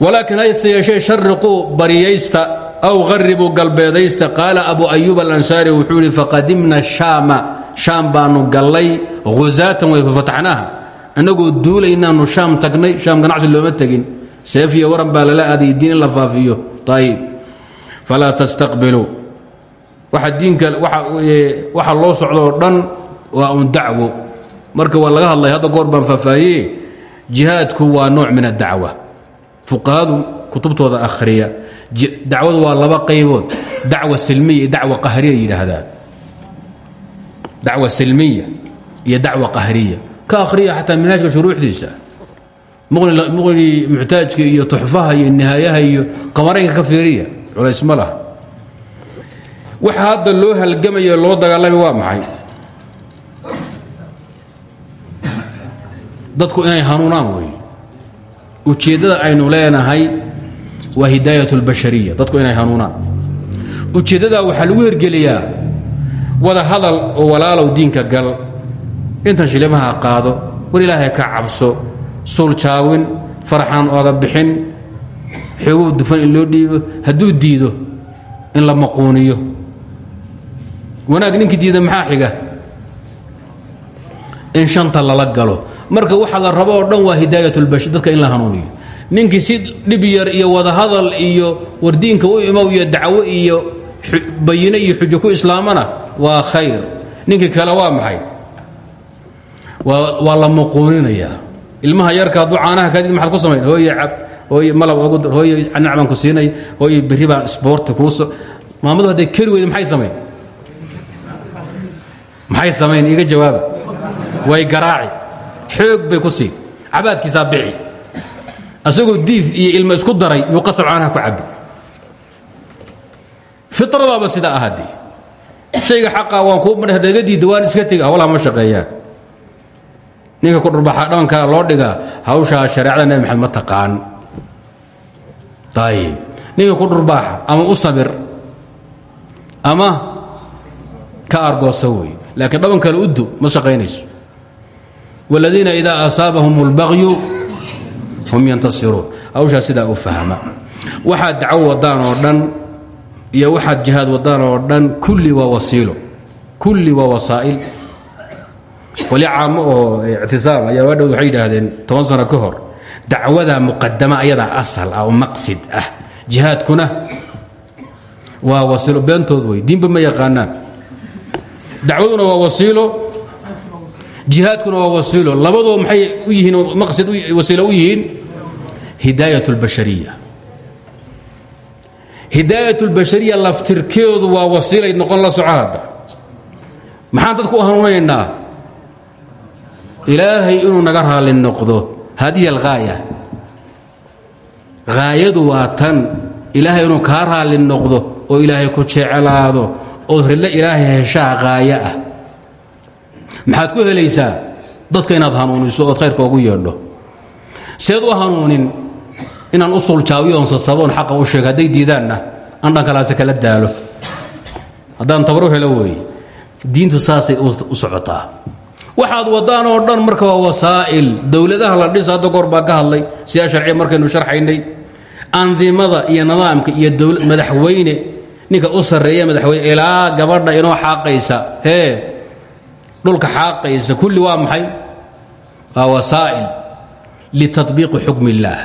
Walaakin hayse yeeshee shariquu bariyaysta aw qaribuu galbeedaysta qaala abu ayuub alansaari wuxuu ihi faqadimna shaama. Shaam baanu gallay huzaatan way fafataxnaaha annagoo duulaynaanu shaam tagnay shaam ganacsi looma tegin. Seef iyo waran baa lala aaday diin in la faafiyo. Ayib. Falaa tastaqbiluu waxa diinka waxa loo socdo oo dhan waa un dacwo. Marka waa laga hadlay hadda goor baan faahfaahiye jihaadku waa nooc min adacwa fuqahadu kutubtooda akhriya dacwadu waa laba qaybood. Dacwa silmiya iyo dacwa qahriya yidhaahdaan. Dacwa silmiya iyo dacwa qahriya. Ka akhriya xataa manhaajka shuruuxdiisa. Muqni muxtaajka iyo tuxfaha iyo nihaayaha iyo qamaraynka ka fiiriya. Culays ma waxa hadda loo halgamaya loo dagaalamay waa maxay? Dadku inay hanuunaan wey ujeeddada aynu leenahay waa hidaayat اlbashariya dadku inay hanuunaan. Ujeeddadaa waxaa lagu hergeliyaa wada hadal oo walaalow diinka gal. Intan shilimaha qaado war ilaahay ka cabso suuljaawin farxaan ooga bixin xoogow dufan in loo dhiibo hadduu diido in la maquuniyo wanaag ninkii diida maxaa xiga? In shanta lala galo. Marka waxa la rabo oo dhan waa hidaayatulbashar dadka in la hanuuniyo. Ninkii si dhib yar iyo wadahadal iyo wardiinka u imow iyo dacwo iyo bayine iyo xujo ku islaamana waa khayr. Ninkii kale waa maxay? Waa la muquuninayaa ilmaha yarka hadduu caanaha kadib maxaad ku samayn hooye cab hooye malab ogu dar hooye anac baan ku siinay hooye berri baan sboorti kuuso maamadu hadday keri weyda maxay samayn maxay samayn iiga jawaaba way garaaci. Xoog bay ku sii. Cabaadkiisaa bici asagoo diif iyo ilmo isku daray yuu qasab caanaha ku cabbi. Firadaaba sidaa ah haddii shayga xaqaa waan kuu madhay hadda iga diidda waan iska tega hawlaha ma shaqeeyaan ninka ku dhurbaxa dhabankaa loo dhigaa hawshaa shareecada nebi maxamed ma taqaan. Ayib ninka ku dhurbaaxa ama u samir ama ka argoosa wey laakiin dhaban kale uddu ma shaqaynayso. Wاladiina idaa asaabahum اlbagyu hum yantasiruun. Hawshaa sidaa u fahma. Waxaad dacwo wadaan oo dhan iyo waxaad jihaad wadaan oo dhan kulli waa wasiilo kulli waa wasaa'il. Wali caamo oo ictisaam ayaa waa dhow waxay yidhaahdeen sano ka hor dacwada muqadama ayadaa asal ah oo maqsid ah jihaadkuna waa wasiilo beentood wey diinba ma yaqaanaan dacwaduna waa wasiilo jihaadkuna waa wasiilo. Labadoo maxay u yihiin maqsid wasiilo u yihiin? Hidaayat اlbashariya hidaayat اlbashariya laftirkeedu waa wasiilay noqon la soco maxaan dadku u hanuunaynaa? Ilaahay inuu naga raali noqdo. Hadihi alghaaya. Haayadu waa tan. Ilaahay inuu kaa noqdo oo ilaahay ku jeclaado ood ridlo ilaahay heshaa haayo ah. Maxaad ku helaysaa dadka inaad hanuuniso ood khayrka ugu yeedho? Seed u hanuunin inaan u suljaawiyoon sasaboon xaqa u sheego hadday diidaanna aan dhankalaase kala daalo. Haddaan tabar u helo weeye diintu saasay u socotaa. Waxaad wadaan oo dhan marka waa wasaa'il dowladaha la dhis hadda goor baa ka hadlay siyaa sharciya markaynu sharxaynay. Andimada iyo nidaamka iyo madaxweyne ninka u sarreeya madaxweyne ilaa gabadha inoo xaaqaysa. Hee dhulka xaaqaysa. Kulli waa maxay? Waa wasaa'il litaطbiiqi xukm illaah.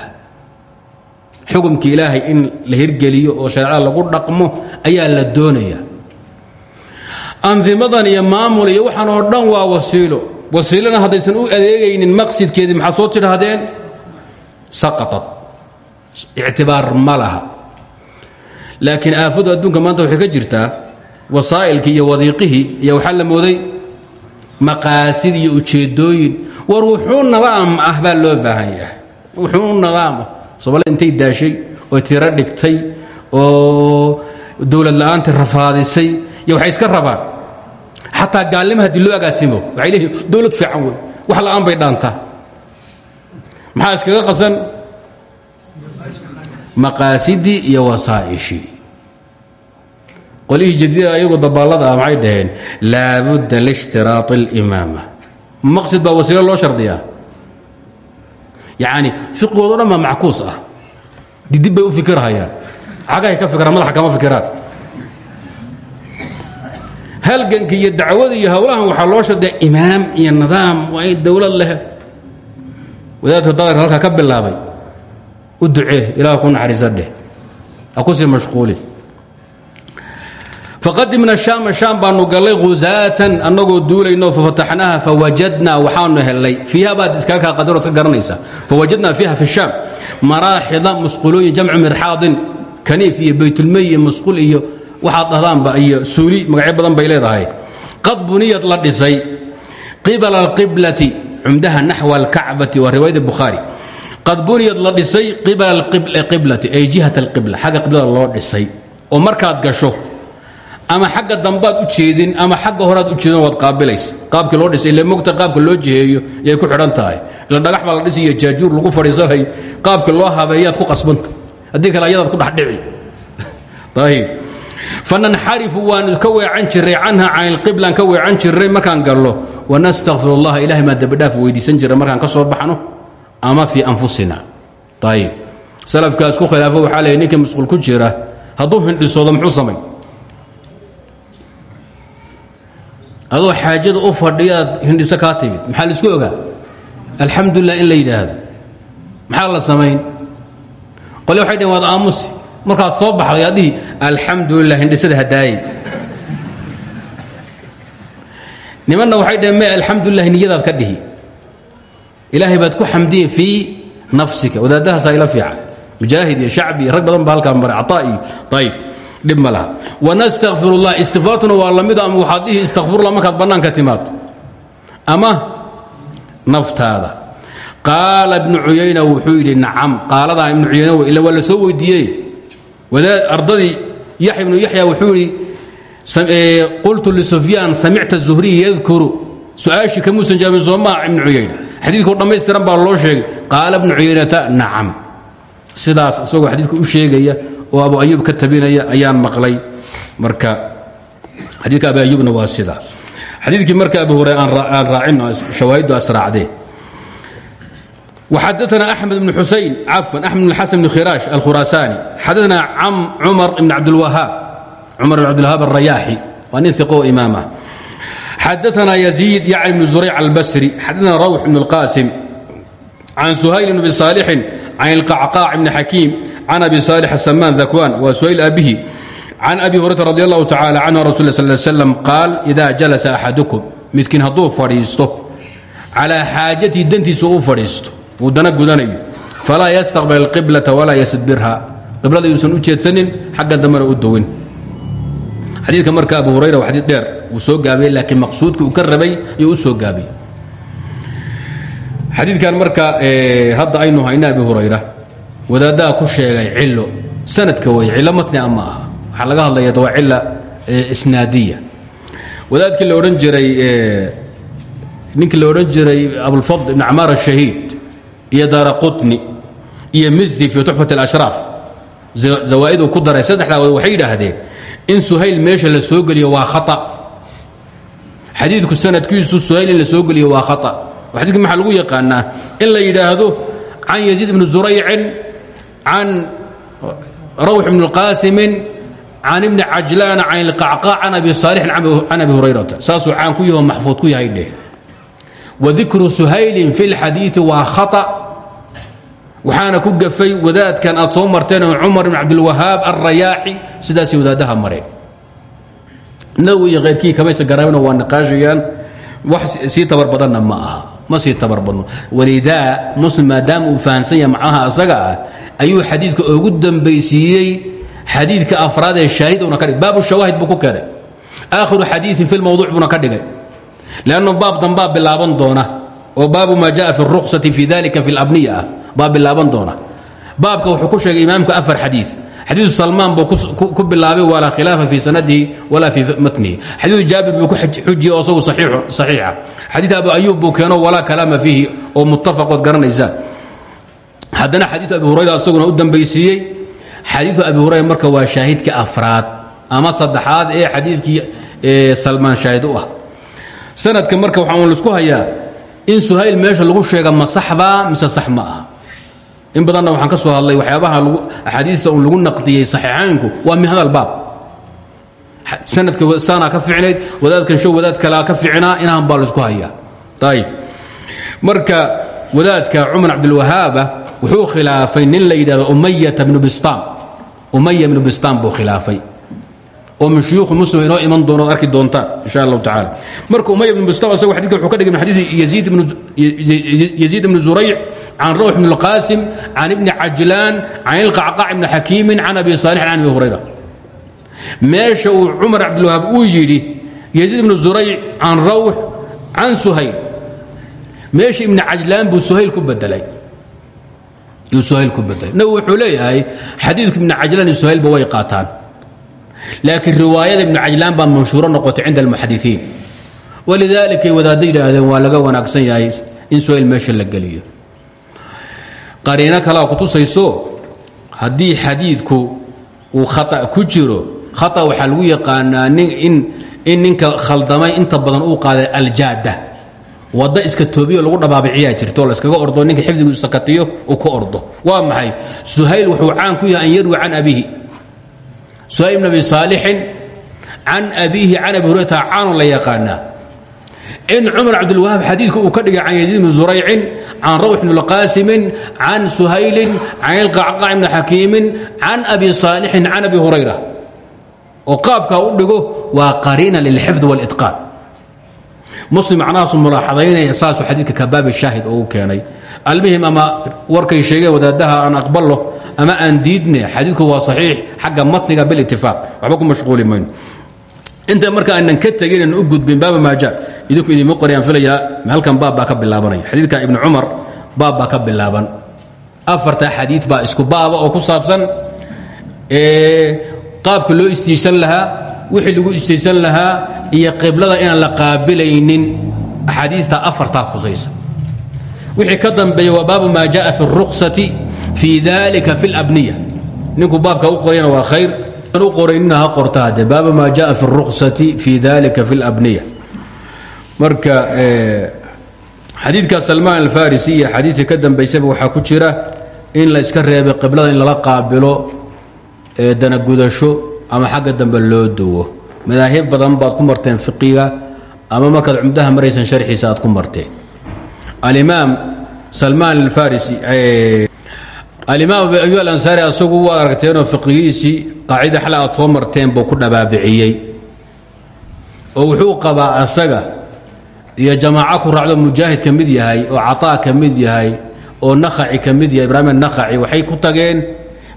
Xukumki ilaahay in la hirgeliyo oo shareecada lagu dhaqmo ayaa la doonaya. Andimadan iyo maamul iyo waxaan oo dhan waa wasiilo. Wasiilana haddaysan u adeegaynin maqsidkeedii maxaad soo tidhaahdeen saqaطad ictibaar ma laakiin aafadu adduunka maanta waxay ka jirtaa wasaa'ilkii iyo wadiiqihii iyo waxaa la mooday maqaasid iyo ujeeddooyin war wuxuu nidaam ah loo baahan yahay. Wuxuu nidaama soomaalida intay daashay oo tiro dhigtay oo dowlad la'aantii rafaadisay iyo waxay iska rabaan. Xataa gaalnimo haddii loo agaasimo waxay leeyihiin dowlad fiican wey wax la'aan bay dhaantaa maxaa iskaga qasan? Maqaasidii iyo wasaa'ishii qolihii jadiida ayagu dabaallada ah maxay dhaheen laabudda liishtiraaط اlimaama maqsid baa wasiilo loo shardiyaa. Yacni fiqigoodo dhan baa mackuus ah. Didib bay u fikirhayaan cagahay ka fikiraan madaxa kama fikiraan. Halganka iyo dacwada iyo howlahan waxaa loo shardiyaa imaam iyo nidaam waa in leh. Wadaadka daahir halkaa ka bilaabay. U ducee ilaah ku naxariisa dheh. Ha faqadimna shaama shaam baanu gallay huzaatan annagoo duulayno fafataxnaha fawajadnaa waxaanu helnay. Fiiha baad iskaga kaa qadaro iska garanaysa fawajadnaa fiiha fi shaam maraaxida musqulooyin jamcu mirxaadin. Kaniif iyo baytulmey iyo musqul iyo waxaad dhahdaanba iyo suuli magacyo badan bay leedahay. Qad buniyad la dhisay qibala alqiblati cumdaha naxwa alkacbati waa riwaayada bukhaari. Qad buniyad la dhisay qibala qiblati ay jihat alqibla xagga qiblada loo dhisay. Oo markaad gasho ama xagga dambaad u jeedin ama xagga horaad u jeedin waad qaabilaysa. Qaabkii loo dhisay ile mogta qaabka loo jiheeyo yay ku xidhan tahay. Ila dhagax baa dhisiyo jaajuur lagu fadhiisanay. Qaabkii loo habeeyaad ku qasbanta. Haddii kale ayadaad ku dhexdhici ayib fananxarifu waan ka weecan jiray canha can ilqiblaan ka weecan jiray markaan gallo. Wanastakfir اllaha ilahay maan dembidhaaf weydiisan jiray markaan ka soo baxno. Ama fii anfusina. Ayib salafkaa isku khilaafo waxaa leey ninka masquul ku jira hadduu hindhisoodo muxuu samay adoo xaajada u fadhiyaad hindhiso kaa timid. Maxaa la isku ogaa? Alxamdulilah in la yidhaahdo. Maxaa la samayn? Qole waxay dhaheen waad aamusi. Markaad soo baxday adhihi alxamdulilah hindhisada nimanna waxay dhaheen me alxamdulilah niyadaad ka dhihi. Ilaahay baad ku xamdiye fii nafsika. Wadaadahaasaa ila fiican. Mujaahid iyo shacbi iyo rag badan baa dhib ma laha. Wanastakfir اllah istikfaartuna waa la mid ama waxaad dhihi markaad bannaanka timaado ama naftaada. Qaala ibnu cuyayna wuxuu yidhi nacam. Qaaladaa ibnu cuyayna ila waa la soo weydiiyey. Wadaad ardadii yaxya ibnu yaxya wuxuu yidhi qultu lisufyaan samicta zuhriy yadkuru su'aashii kamuusan jaabin soomaa ibnu cuyayna xadiidkoo dhammaystiran baa loo sheegay. Qaala ibnu cuyaynata nacam. Sidaas isagoo xadiidka u sheegaya oo abu ayuub ka tabinaya ayaan maqlay marka xadiidka abu ayuubna waa sida xadiidkii marka abu hurayra aan raacino shawaahiddu asraacdee وxadثna أحمد بن xuسaين cafوا أحمد بن xaسن بن khirاaش الkhuraaساني xadثna cمر بن cabdالوهاab cمر بن cabdالوهاab الرayاxي waa nin ثiqo imaam ah xadثna يزيد yعن بن زuريع البsري xadثna روح بن القاسم can suhayl bn abi saalixin can ilqacqaac bni xakiim can abi saalix asamaan dakwan waa suhayl aabihi can abi hurayra radi allahu tacala canhu rasul sal slam qaal ida jalasa axadukum midkiin hadduu fadhiisto calaa xaajatihi dantiisa u fadhiisto uu dana gudanayo falaa yastaqbil alqiblata walaa yastadbirha qiblada yuusan u jeedsanin xagga dambena u dowin xadiidka marka abu hurayra waa xadiid dheer wuu soo gaabiyey laakiin maqsuudka uu ka rabay ayuu u soo gaabiyey xadiidkan marka hadda aynu hayna abi hurayra wadaaddaha ku sheegay cilo sanadka wey cilo matni a ma laga hadlaya waa cila isnaadiya. Wadaadkii la odhan jiray ninkii la odhan jiray abulfadl ibn camaar ashahiid iyo daara qutni iyo mizi fi tuxfat alashraaf zawaaiduu ku daray. Waxay yidhaahdeen in suhayl meesha la soo geliyo waa khaa xadiidku sanadkiisu suhayl la soo geliyo waa khaa xadidka maxaa lagu yaqaanaa in la yidhaahdo can yaziid ibni zuraycin can rawx ibn اlqaasimin can ibni cajlaan can ilqacqaa can abi saalixin can abi hurayrata saasuu caan ku yaho maxfuud ku yahay dheh wadikru suhaylin fi اlxadiiثi waa khaa waxaana ku gafay wadaadkan aad soo marteen cumar ibn cabdilwahaab alrayaaxi sidaasay wadaadaha mareen nawi iyo keyrkii kamaysa garaabina waa niqaashayaan wax sii tabar badanna ma aha ma sii tabar badno. Walidaa muslim maadaama uu fahamsan asaga ah ayuu ugu dambaysiiyey xadiidka afraad ee shaahid una ka dhig baabu shawaahid buu ku keenay. Fi lmawduuc buuna ka dhigay. Leannu baab dambaa bilaaban doona oo baabu maa jaa fi اruksati fi dalika fi اlabniya ah baa bilaaban doona. Baabka wuxuu ku sheegay imaamku afar xadii xadiiu salmaan buu ku bilaabay walaa khilaafa fii sanadihi walaa fii matnihi xadiiu jaabir buu ku xujiyey oo isagu saxiixa. Xadii abu ayuub buu keeno walaa kalaama fiihi oo muttafaqood garanaysaan haddana xadiiu abi hurayra isaguna u dambaysiiyey xadiiu abi hurayra marka waa shaahidkii afraad ama saddexaad ee xadiidkii salmaan shaahid u ah. Sanadka marka waxaa la isku hayaa in suhayl meesha lagu sheega ma saxbaa mise sax ma ah in badanna waxaan ka soo hadlay waxyaabaha axaadiista un lagu naqdiyey saxiixaynku. Waa min hadal baab. Sanadka saanaa ka ficnayd wadaadkan show wadaad kalaa ka ficnaa inahan baa la isku hayaa. Ayib marka wadaadka cumar cabdilwahaaba wuxuu khilaafay nin la yidhahdo umayata bnu bistaan umaya bnu bistaan buu khilaafay. Oo min shuyuukhi muslim inoo iman doono arki doontaan insha allahu tacaala. Marka umaya bnu bistaan asago xadidka wuxuu ka dhigay min xadiidi yaziid ibnu zurayc can rawx bn اlqaasim can ibni cajlaan can ilqacqac ibni xakiimin can abi saalixin can abi hurayra meesha uu cumar cabdilwahaab uu yidhi yaziid ibnu zurayc can rawx can suhayl meesha ibni cajlaan buu suhayl ku bedelay suhayl ku bedelay nabi wuxuu leeyahay xadiidku ibni cajlaan iyo suhaylba way qaataan laakiin riwaayada ibni cajlaan baa manshuuro noqotay cinda almuxadiiin walidaalika wadaadda yidhaahdeen waa laga wanaagsan yahay in suhayl meesha la geliyo qariino kalea kutusayso haddii xadiidku uu khata ku jiro khata waxaa lagu yaqaanaa in in ninka khaldamay inta badan uu qaaday aljaada wadda iska toobiyo lagu dhabaabiciyaa jirto laskaga ordo ninka xifdigu sakatiyo uu ka ordo. Waa maxay? Suhayl wuxuu caan ku yahay an yarwi can abihi suhayl bn abi saalixin can abiihi can abi hurayrata caanu la yaqaanaa in cumar cabdilwahaab xadiidka uu ka dhigay can yaziid bni zuraycin can rawx bn اlqaasimin can suhaylin can ilqacqac bni xakiimin can abi saalixin can abi hurayra. Oo qaabkaa u dhigo waa qariina lilxifd wاlitqaan muslim macnahaasu mulaaxadaynaya saasuu xadiidka kabaabi shaahid oo u keenay. Almuhim ama warkay sheegeen wadaadaha aan aqbalo ama aan diidne xadiidku waa saxiix xagga matniga bilitifaaq waxba ku mashquuli mayno inta marka aanan ka tegin aan u gudbin baaba maaja idinku idinma qorayaan filayaa halkan baab baa ka bilaabanaya. Xadiidka ibni cumar baab baa ka bilaaban. Afarta xadiid baa isku baaba oo ku saabsan qaabka loo istiisan lahaa wixii lagu istiisan lahaa iyo qiblada inaan la qaabilaynin. Axaadiista afartaa khusaysa. Wixii ka dambeeya waa baabu maa jaa fi اruksati fii dalika fi اlabniya ninkuu u qorayna waa khayr baabu maa jaa fi اruksati fii dalika fi اlabniya marka xadiidka salmaan alfarisi iyo xadiidka ka dambaysaba waxaa ku jira in la iska reebay qiblada in lala qaabilo danagudasho ama xagga dambe loo duwo. Madaahib badan baad ku marteen fiqiga ama markaad cumdaha maraysan sharxiisa aad ku marteen. Alimaam salmaan alfarisi alimaam abi ayub alansaari asagu waa aragteenoo fiqigiisii qaacida xal aad soo marteen buu ku dhabaabiciyey. Oo wuxuu qabaa asaga iyo jamaaco ku raacdo mujaahid ka mid yahay oo cataa ka mid yahay oo nakaci ka mid yahay ibraahim nakaci waxay ku tageen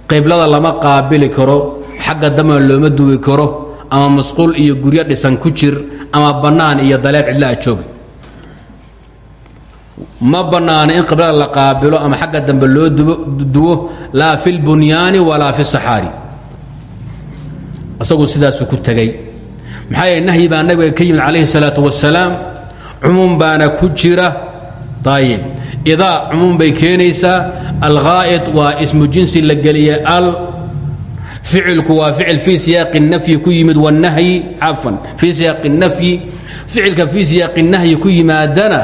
qiblada lama qaabili karo xagga dambana looma duwi karo ama masquul iyo guryo dhisan ku jir ama bannaan iyo daleer cidla a jooga ma bannaana in qiblada la qaabilo ama xagga dambe loo duwo laa fi lbunyaani walaa fi saxaari. Asagu sidaasuu ku tegey maxaa nahyi baa nabiga ka yimid calayhi salaatu wasalaam cumuum baana ku jira. Ayib idaa cumuum bay keenaysaa alghaa'id waa ismu jinsi la geliye al ficilku waa ficil fii siyaaqi nafyi ku yimid wanahyi cafan fii siyaaqi nafyi ficilka fii siyaaqi nahyi ku yimaadana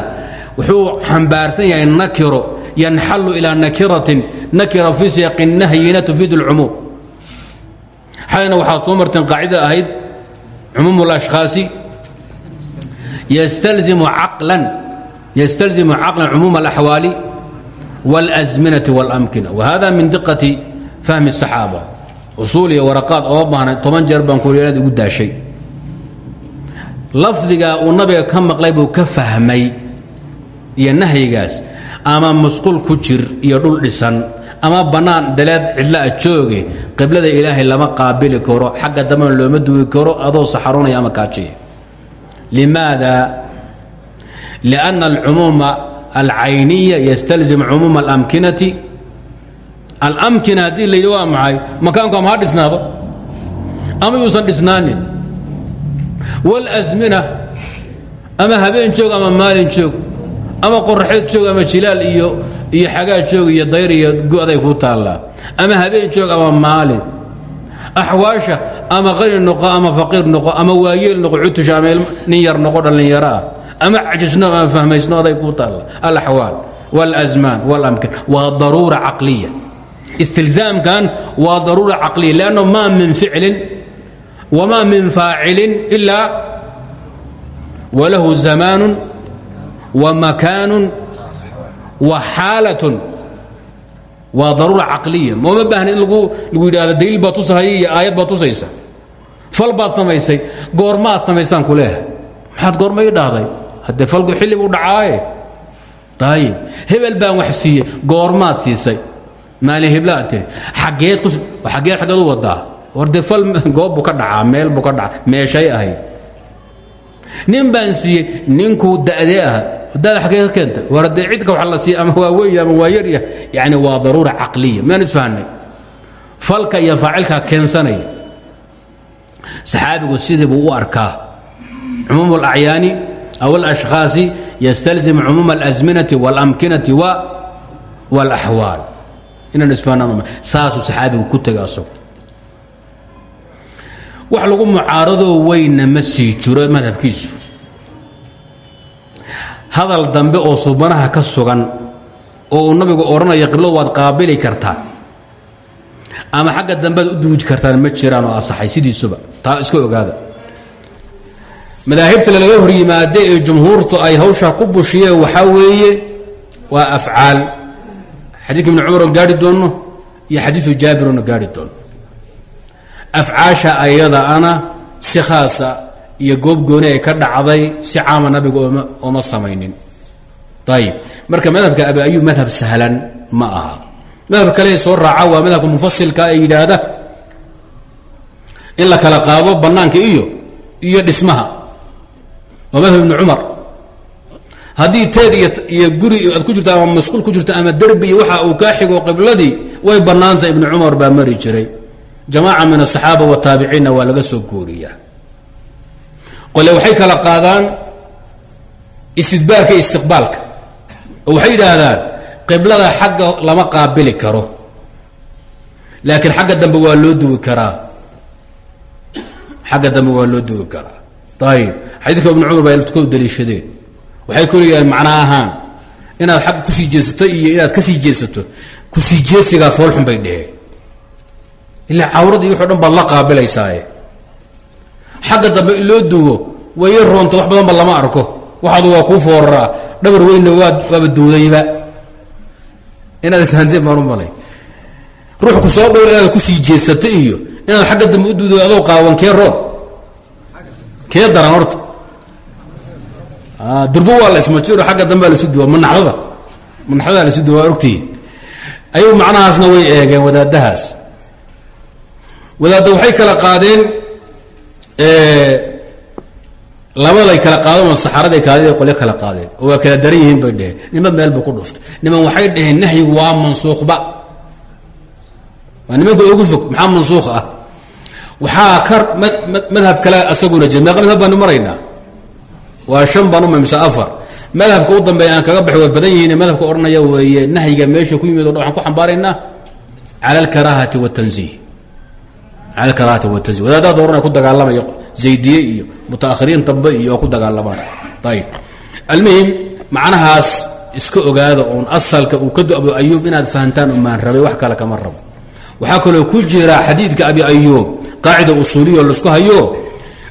wuxuu xambaarsan yahay nakiro yanxalu ilaa nakiratin nakira fii siyaaqi nahyina tufiid اlcumuum xalina waxaad soo marteen qaacida ahayd cumuum اlashkhaasi ystalzimu caqlan ystalzimu caqlan cumuum اlaxwaali wاlأزminaةi wاlamkina wahada min diqati fahmi الصaxaaba usuul iyo waraqaad oo baahna toban jeer baan kuliyaad ugu daashay lafdiga uu nabiga ka maqlay buu ka fahmay iyo nahyigaas ama musqul ku jir iyo dhul dhisan ama bannaan daleed cidlaa jooge qiblada ilaahay lama qaabili karo xagga dambena looma duwi karo adoo saxaroonaya ama kaajiya limaada? Lianna alcumuuma alcayniya yastalzim cumuuma alamkinati. Alamkina haddii la yidhi waa maxay? Makaanku ama ha dhisnaado? Ama yuusan dhisnaanin? Wاlأsmina ama habeen joog ama maalin joog ama qoraxeed joog ama jilaal iyo iyo xagaa joog iyo dayr iyo go'day ku taallaa. Ama habeen joog ama maalin. Axwaasha ama qani noqo ama faqiir noqo ama waayeel noqo cutusha ama nin yar noqo dhallinyaro ah. Ama cajisno ama fahmaysno aday ku taalla alaxwaal wاlazmaan wاlamkan waa daruura caqliya. Istilzaamkan waa daruura caqliya. Lanno maa min ficlin wamaa min faacilin ilaa walahu zamaanu wa xaalatun waa daruura caqliya. Mooma baahna in lagu yidhahdo daliil baad tusahaya iyo aayad baad tusaysa. Fal baad samaysay goormaad samaysaan ku leehay maxaad goorma ii dhahday? Haddee falku xilli buu dhacaaye? Ayib hebel baan wax siiyey goormaad siisay. Maalin heblaad tiri xaggeed ku xaggeed xaggeed u wadaa. War dee fal goob buu ka dhacaa meel buu ka dhacaa meeshay ahayd. Nin baan siiyey ninkuu da'dee ah dada xaggee ka keentay war cidka waxa la siiya ama waa weyn ama waa yarya yacni waa daruura caqliya. Mayaan isfahanay. Falka iyo faacilkaa keensanaya saxaabigu sidii buu arkaa. Cumuum alacyaani aw alashkhaasi yastalzim cumuum alasminati wاlamkinati wاlaxwaal inaan isfahanaan saasuu saxaabigu ku tegay wax lagu mucaaradoo weynna ma sii jiro madhabkiisu hadal dambe oo subanaha ka sugan oo uu nabigu odhanaya qibladu waad qaabili kartaa ama xagga dambead u duuji kartaan ma jiraan oo asaxay sidiisuba. Taa iska ogaada. Madaahibta lalaga hor yimaade ee jumhuurtu ay hawshaa ku bushiyeen waxaa weeye waa afcaal. Xadiidka ibni cumaroon gaari doonno iyo xadiidu jaabiroona gaari doonno. Afcaasha ayadaana si khaasa iyo goobgooni ay ka dhacday si caama nabiga ooma samaynin. Ayib marka madhabka abi ayub madhab sahlan ma aha. Madhabka kale soo raaca waa madhabka mufasilka ee yidhaahda in la kala qaado bannaanka iyo iyo dhismaha. Waa madhab ibni cumar. Haddii teed iyo iyo guri aad ku jirto ama masquul ku jirto ama derbi iyo waxa uu kaa xigo qibladii way bannaanta ibni cumar baa mari jiray. Jamaaca min asaxaaba wataabiciinna waa laga soo gooriyaa qole waxay kala qaadaan istidbaarka iyo istiqbaalka. Oo waxay yidhaahdaan qiblada xagga lama qaabili karo. Laakiin xagga dambe waa loo duwi karaa. Xagga dambe waa loo duwi karaa. Ayib xadiidka ibnu cumar baa ko daliishadeen waxay ku leeyahaan macna ahaan inaad xagga ku sii jeesato iyo inaad ka sii jeesato ku sii jeedsigaa foolxun bay dheheen ilaa cawradii wuxo dhan baad la qaabilaysaaye xagga dambe in loo duwo way roonta wax badanba lama arko. Waxaadu waa kuu fooraraa. Dhabar weynna waa waaba duudayba. Inaad fahanteen baan u malay. Ruux ku soo dhowr inaad ku sii jeedsato iyo inaad xagga dambe u duudo adoo qaawan kee roon. Kee daran horta? Durbo waa la ismajiro agga dambea lasu duwa manaxdada manaxdada lasu duwa waa ogtihiin ayagu macnahaasna way eegeen wadaadahaas wadaadda waxay kala qaadeen labaday kala qaadeen oo saxaaraday kaadida qolyo kala qaadeen. Oo waa kala daran yihiin bay dheheen nima meel ku dhuftay niman waxay dhaheen nahyigu waa mansuukhba waa nimanka ugu fog maxaa mansuukh ah? Waxaa ka madhab kale asaguna jira. Meeqa madhab baanu maraynaa. Waa shan baan uma mise afar. Madhabka u dambeeya aan kaga baxay way badan yihiin madhabka odhanaya weeye nahyiga meesha ku yimid o dhan waxaan ku xambaaraynaa cala alkaraahati cala alkaraahati watanzih wadaadaada oranaya ku dagaalamaya zaydiye iyo mutaahiriin dambe iyo ku dagaalamaan ayib almuhim macnahaas iska ogaada oon asalka uu ka abu ayuub inaad fahantaan umaan rabay wax kale kama rabo. Waxaa kaloo ku jira xadiidka abi ayuub qaacida usuuliya la isku hayo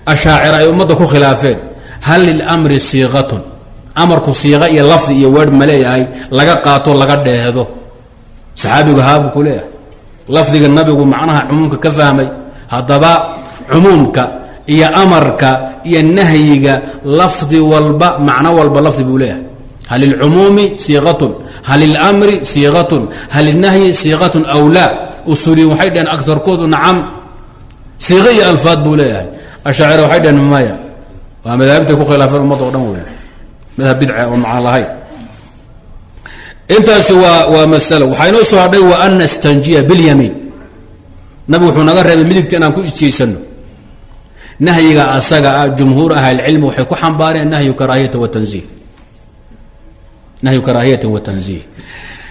ashaacira ay ummadda ku khilaafeen. Hal lilamri siiqatun? Amarku siiqa iyo lafdi iyo weer ma laga qaato laga dheehdo saxaabigu haabu ku leeyahay lafdiga nabigu macnaha cumuumka ka fahmay haddaba cumuumka iyo amarka iyo nahyiga lafdi walba macno walba lafdi buu leeyahay. Hal lilcumuumi siiqatun hal lilamri siiqatun hal lilnahyi siiqatun aw laa. Usuuliyin waxay dhaheen agarkoodu nacam siiqa iyo alfaad buu leeyahay. Ashaacira waxay dhaheen maya waa madaahibtay ku khilaafeen ummadda o dhan wey madhab bidca oo macaan lahayn intaasi waa masalo. Waxaa inoo soo hadhay wa an nastanjiya bilyamiin nabi wuxuu naga reebay midigta inaan ku isjeysano nahyiga asaga ah jumhuur ahlilcilmi waxay ku xambaareen nahyu karaahiyati watanzih nahyu karaahiyati watanzih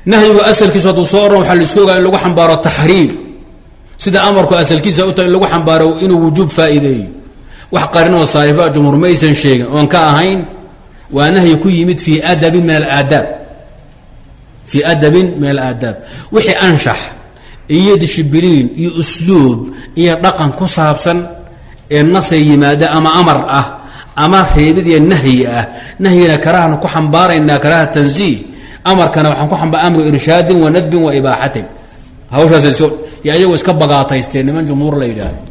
nahyigu asalkiisu hadduu soo oran waxaa la isku ogaa in lagu xambaaro taxriim. Sida amarku asalkiisa u tahay in lagu xambaaro inuu wujuub faa'iideeyo. Wax qarinoo saarifa jumhuur maysan sheegin. Oon ka ahayn waa nahyi ku yimid fii adabin min alaadaab fii adabin min alaadaab wixii anshax iyo dishibiliin iyo usluub iyo dhaqan ku saabsan ee nasay yimaada ama amar ah ama reebid iyo nahyi ah nahyina karahana ku xambaaraynaa karaha tanziih amarkana waxaan ku amba amru irshaadin wa nadbin wa ibaaxatin hawshaas y ayagoo iska bagaataysteen niman jumhuur la yidhaahdo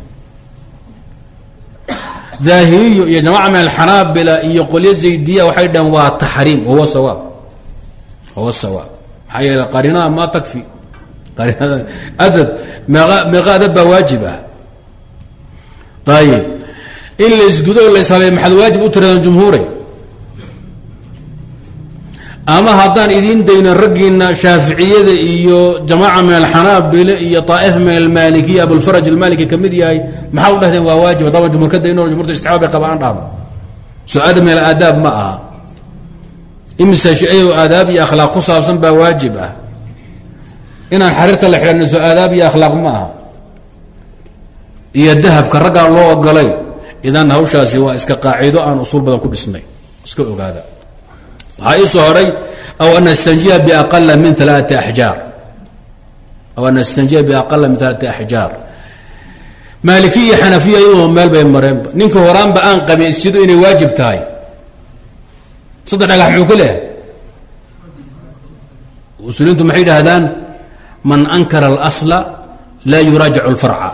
daahiriyo iyo jamaca min alxanaabila iyo qolyo zaydiya waxay dhaheen waa taxriim wahuwa sawaab wahuwa sawaab maxaa yeele qarinada ma takfi qarinada adab meeqa adab baa waajib ah. Ayib in la isgudo maxaad waajib u tiradeen jumhuure ama haddaan idiin dayno raggiina shaaficiyada iyo jamaaca min alxanaabila iyo طaa'if min almalikiya abulfaraj almaliki ka mid yahay maxaa u dhahdeen waa waajib. Haddaba jumhur ka dayno jumhurta isticaab bay qabaan dhahno su'aada min alaadaab ma aha imisa shay-o aadaab iyo akhlaaq ku saabsan baa waajib ah. Inaan xariirta la xidhanno so aadaab iyo akhlaaq ma aha. Iyo dahabka raggaan loo ogolay idan hawshaasi waa iska qaacido aan usuul badan ku dhisnay. Iska ogaada. Waxaa ii soo horay aw an nastanjiya biaqala min alaaati axjaar aw an nastanjiya biaqala min alaaati axjaar maaliki iyo xanafiya iyadoo meel bay mareenba ninka horaanba aan qabaysido inay waajib tahay saddex dhagax muxuu ka leehay usuuliintu maxay yidhaahdaan? Man ankara alasla laa yuraajacu alfarca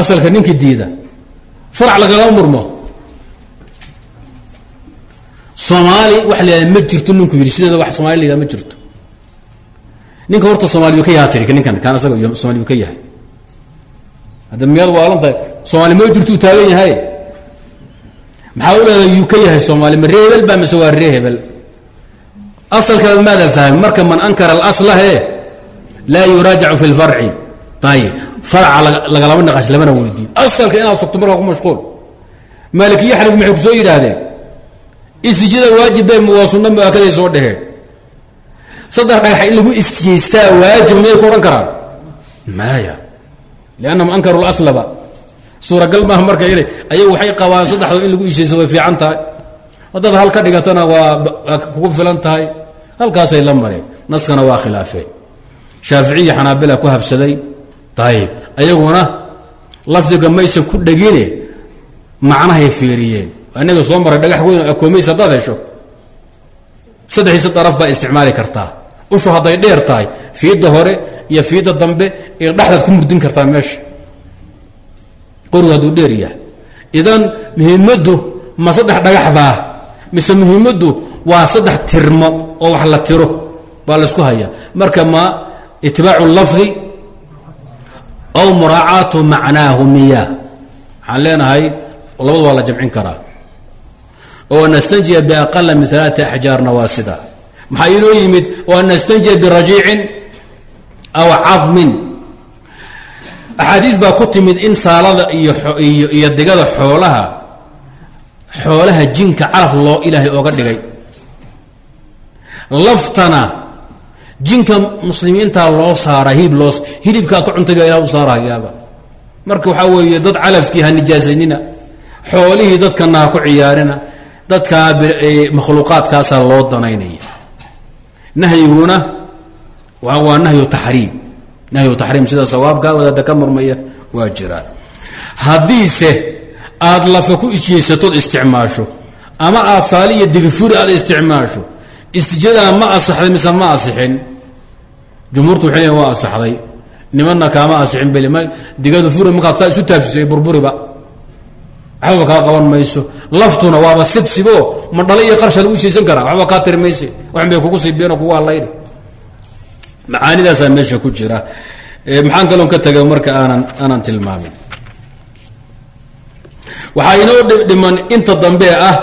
asalka ninka diida farc lagama murmo. Soomaali wax la ma jirto ninku yidhi sideeda wax somaali la yidhahda ma jirto. Ninka horta soomaaliyu ka yaha tiri ninkan kaan asaga soomaaliyu ka yahay. Hadda miyaad waalan tahay soomaali ma jirtuu taagan yahay maxaa u leedahay yuu ka yahay soomaali? Ma ree hebel baa mise waa ree hebel? Asalkeeda maada fahmi marka man ankara alasla he laa yuraajacu fi lfarci ayib farca lagalama naqash lamana weydiin. Asalka inaad sogto markaa ku mashquul. Maalikiyo xanigu maxay ku soo yidhaahdeen istijada waajibbe waa sunna muaakaday soo dheheen saddex dhagax in lagu istijeystaa waajib miyay ku odhan karaan? Maya liannahum ankaru laslaba suuragal maaha marka inay ayagu waxay qabaan saddexdo in lagu ishaysto way fiican tahay. Haddaad hal ka dhigatana waa kugu filan tahay. Halkaasay la mareen naskana waa khilaafeen. Shaaficiya xanaabila ku habsaday. Ayib ayaguna lafdiga maysan ku dhegine macnahay fiiriyeen. Inaga soo maray dhagax weyn akoomays haddaad hesho. Saddexiisa daraf baa isticmaali kartaa. Ushu hadday dheer tahay. Fiidda hore iyo fiidda dambe iyo dhexdaad ku murdin kartaa meesha qorigu hadduu dheer yahay. Idan muhiimaddu ma saddex dhagaxbaa mise muhiimaddu waa saddex tirmo oo wax la tiro baa laysku hayaa. Marka ma itibaacu lafdi aw muraacaatu macnaahu miya waxaan leenahay labadu waa la jamcin karaa. Oo nastanjiya biaqala min alaati axjaarna waa sida maxaa inoo yimid? Oo nastanjiya birajiicin aw cadmin axaadiis baa ku timid in saalada iyo iyo digada xoolaha xoolaha jinka calaf loo ilaahay ooga dhigay. Laftana jinka muslimiintaa loo saara hilib loo hilibkaad ka cuntayba ilah u saarahayaaba marka waxaa weeye dad calafkii ha nijaasanina xoolihii dadkana ha ku ciyaarina dadkaa makhluuqaadkaasaa loo danaynaya. Nahyiguna waa nahyu taxriim nahyu taxriim sida sawaabka wadaada ka murmaya waa jiraan haddiise aad lafa ku isjeysatood isticmaasho ama aad saali iyo digifuri aad isticmaasho istijadaa ma asaxday mise ma asixin jumhuurtu waxay leeyiin waa asaxday nimanna kaama asixin beli ma furi markaad saa isu taabsiso burburiba waxbaba kaa qaban mayso laftuna waaba sibsibo ma dhalo iyo qarsha lagu ishaysan karaa waxba kaa tiri mayse bay kugu siibeen oo kugu hadlayni macaanidaasaa meesha ku jira. Maxaan kaloon ka tegay marka aanan aanan tilmaamin. Waxaa inoo dhiman inta dambe ah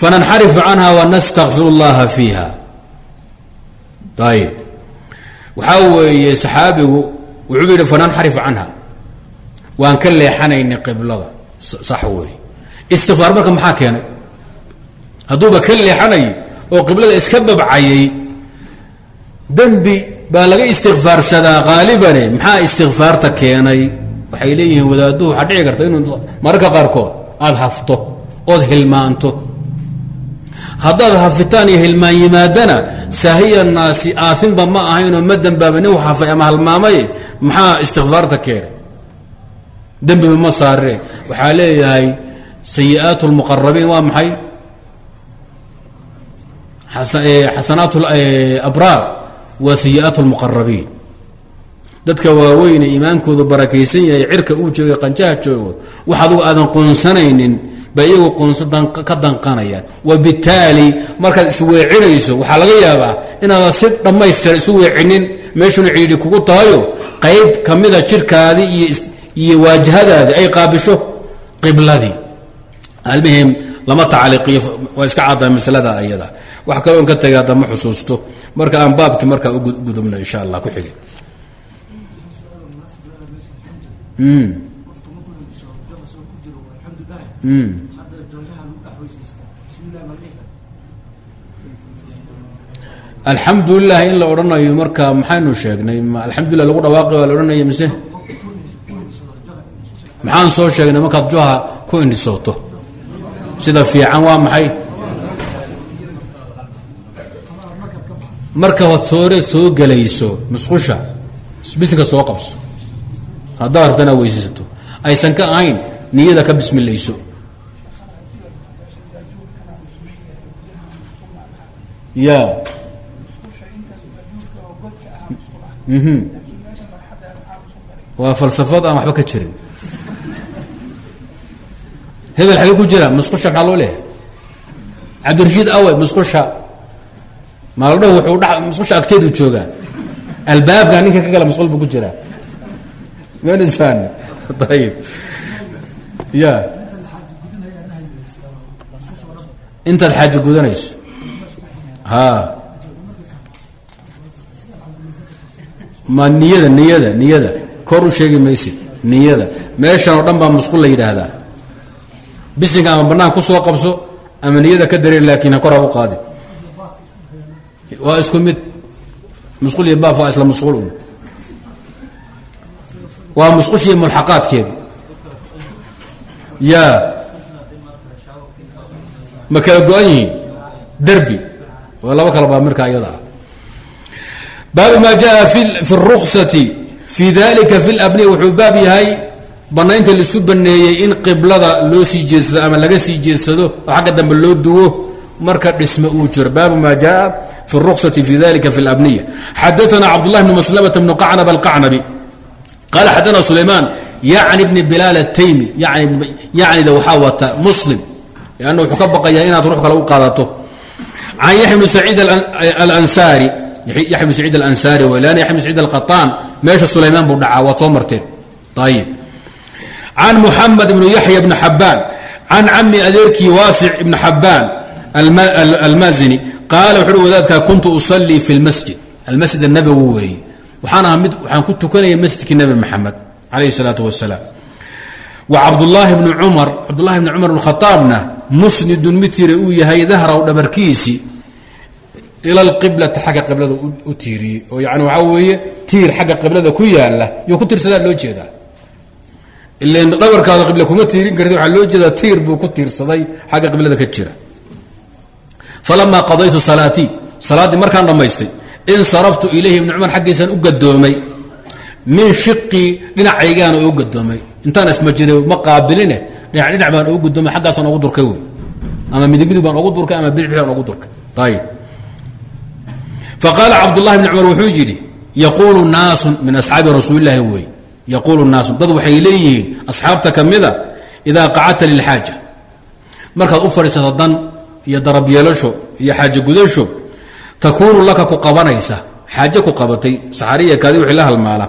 fananxarifu canha wanastakfir اllaha fiiha. Ayib waxaa weeye saxaabigu wuxuu yidhi fananxarifu canha. Waan ka leexanaynay qiblada sax wey istikfaar marka maxaa keenay? Hadduuba ka leexanayay oo qiblada iska babcayay dembi baa laga istikfaarsadaa qaalibane maxaa istikfaarta keenay? Waxay leeyihiin wadaadduhu waxaa dhici karta inuu mararka qaarkood aada hafto ood hilmaanto. Haddaad hafitaan iyo hilmaan yimaadana saahiya naasi aafinba ma ahaynoo ma dembaaba nin hafay ama halmaamay. Maxaa istikfaarta keenay? Dembiba ma saarire waxaa leeyahay sayi'aat اlmuqarabiin waa maxay? Xasanaat abraar waa sayi'aat اlmuqarabiin dadka waaweyne iimaankoodu barakaysan yahay cirka uu joogay qanjaha joogo wax adugu aadan qoonsanaynin ba iyagu ka danqanayaan. Wabitaali markaad isweecinayso waxaa laga yaabaa inaadan si dhammaystira isu weecinin meeshuna ciidhi kugu tahayo qayb ka mida jirhkaadii iyo waajahadaadii ay qaabisho qibladii. Almuhim lama tacaliiqiyo waa iska caddaa masalada ayada. Wax kaloon ka tegay hadda ma xusuusto marka aan baabkii markaa u gudubno insha allah ku xigay alxamdulilah in la odhanayo marka maxaynu sheegnay alxamdulilah lagu dhawaaqi waa la odhanaya mise? Maxaan soo sheegnay markaad joha ku indhisooto. Sida fiican waa maxay marka hotoore soo gelayso musqusha bisinka soo qabso. Haddaad rabta inaad weysaysato aysan ka ahayn niyada ka bismilayso ya mhm. Waa falsafad aan waxba ka jirin. Hebel xagee ku jira musqusha maxaa loo leeyahay cabdirashiid awe musqusha dha musqusha agteedu joogaa. Albaabka ninka ka gala musqul buu ku jiraa. Isfahn ayib ya intaad xaajo gudanayso. Ha ma niyada niyada niyada. Kor u sheegi maysid. Niyada. Meeshan oo dhan baa musqul la yidhaahdaa. Bisinka ama banaan ku soo qabso ama niyada ka dareen laakiin ha kor ha u qaadi waa isku mid musqul iyo baaf waa isla musqul un. Waa musqushii mulxaqaadkeedi. Ya ma kala go-an yihiin? Derbi waa laba kala baa markaa iyada ah. Baabu ma jaa fi اruksati fi dalika fi اlabniya wuxuu baab yahay banaynta laisu baneeyey in qiblada loo sii jeedsado ama laga sii jeedsado oo xagga dambe loo duwo marka dhisme uu jiro. Baabu ma jaa fi الruksati fi dalika fi اlabniya xadaana cabdالlahi bn maslamة bn qacnab alqacnabi qala xadaana sulayman yacni bni bilaal الtaymi yanida waxaa wata muslim lanna wuxuu ka baqayaa inaad ruux kale u qaadato can yaxya bn saciid alansaari yaxya bn saciid alansaari wey lanna yaxya bn saciid alqaطaan meesha sulaymaan buu dhacaa waad soo marteen ayib can muxamed bn yaxya bn xabaan can cami adeerkii waasic ibn xabaan almazini qaala wuxu uhi wadaadkaa kuntu usalii fi lmasjid almasjid annabowi weeye waxaan ahaa mid waxaan ku tukanaya masjidkii nebi maxamed calayhi salaatu wasalaam wa cabdulaahi bni cumar cabdullahi bni cumar bn khaaabna musnidun mid tiira uu yahay dahraw dhabarkiisii ila alqiblati xagga qiblada u tiiriyey oo yani waxaa weeye tiir xagga qiblada ku yaalla yuu ku tiirsadaa loo jeedaa. Ilan dhabarkaada qibla kuma tiirin karti waxaa loo jeedaa tiir buu ku tiirsaday xagga qiblada ka jira falamaa qadaytu salaatii salaaddii markaan dhammaystay insaraftu ilayhi ibni cumar xaggiisaan u gadoomay min shiqii dhinacaygaana u gadoomay intaan ismajira ma qaabiline dhinac dhinac baan ugu gadoomay xaggaasaan ugu durkay wey. Ama midig midig baan ugu durkay ama bidix baan ugu durkay. Ayib faqaala cabdullahi bni cumar wuxuu yidhi yaquulu naasun min asxaabi rasuulilaahi wey. Yaquulu naasun. Dad waxay leeyihiin asxaabta ka mida idaa qacadta lilxaaja markaad u fadhiisato dan iyo darabyeelasho iyo xaajo gudasho takuunu laka ku qabanaysa. Xaajo ku qabatay saxariya kaadi wixii la halmaala.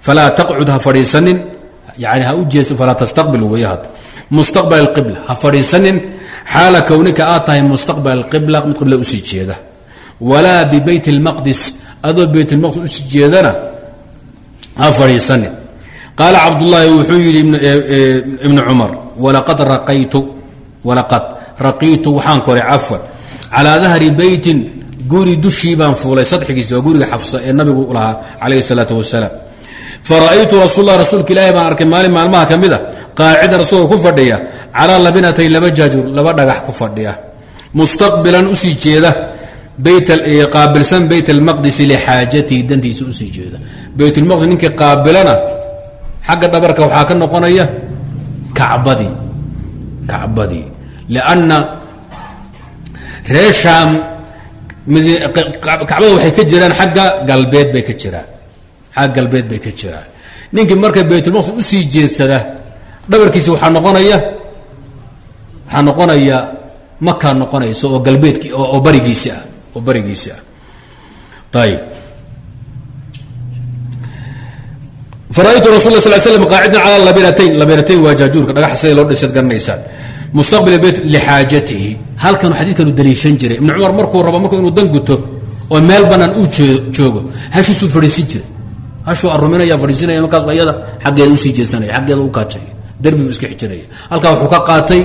Falaa taqcud ha fadhiisanin yani ha u jeesto falaa tastaqbil weeye hadda mustaqbal alqibla ha fadhiisanin xaala kownika aad tahay mustaqbal alqibla mid qibla u sii jeeda. Walaa bibeyt اlmaqdis adoo beyt اlmaqdis u sii jeedana ha fadhiisanin. Qaala cabdullaahi wuxuu yidhi ibnu cumar walaqad raqaytu walaqad raqiitu waxaan koray cafwan calaa dahri beytin guri dushii baan fuulay sadxigiisi waa guriga xafsa ee nabigu lahaa calayhi salaatu wasalaam fara'aytu rasuul lah rasuulka ilaahi baan arkay maalin maalmaha ka mid a qaacidan isagoo ku fadhiya calaa labinatay laba jaajur laba dhagax ku fadhiya. Mustaqbilan u sii jeeda qaabilsan bayt almaqdisi lixaajatihi dantiisa u sii jeeda. Baytulmaqdis ninkii qaabilana xagga dhabarka waxaa ka noqonaya kacbadii. Kacbadii lianna reer shaam kacbada waxay ka jiraan xagga galbeed bay ka jiraan xagga galbeed bay ka jiraan ninkii marka baytulmaqdis u sii jeedsada dhabarkiisi waxaa noqonaya waxaa noqonaya makaa noqonaysa oo galbeedki oo barigiisi ah oo barigiisi ah ayib faraytu rasul sl slam qaacidan cala labinatayn labinatayn waa jaajuurka dhagax sida loo dhisaad garanaysaan mustaqbil beyt lixaajatihi halkanu xadiidkanu daliishan jiray. Ibnu cumar markuu rabo marku inuu dan guto oo meel bannaan uu joogo hashiisuu fadhiisin jiray. Hashuu aruminaya fadhiisinaya markaas ayada xaggeeda u sii jeesanaya aggeeda u kaajaya derbi buu iska xijinaya halkaa wuxuu ka qaatay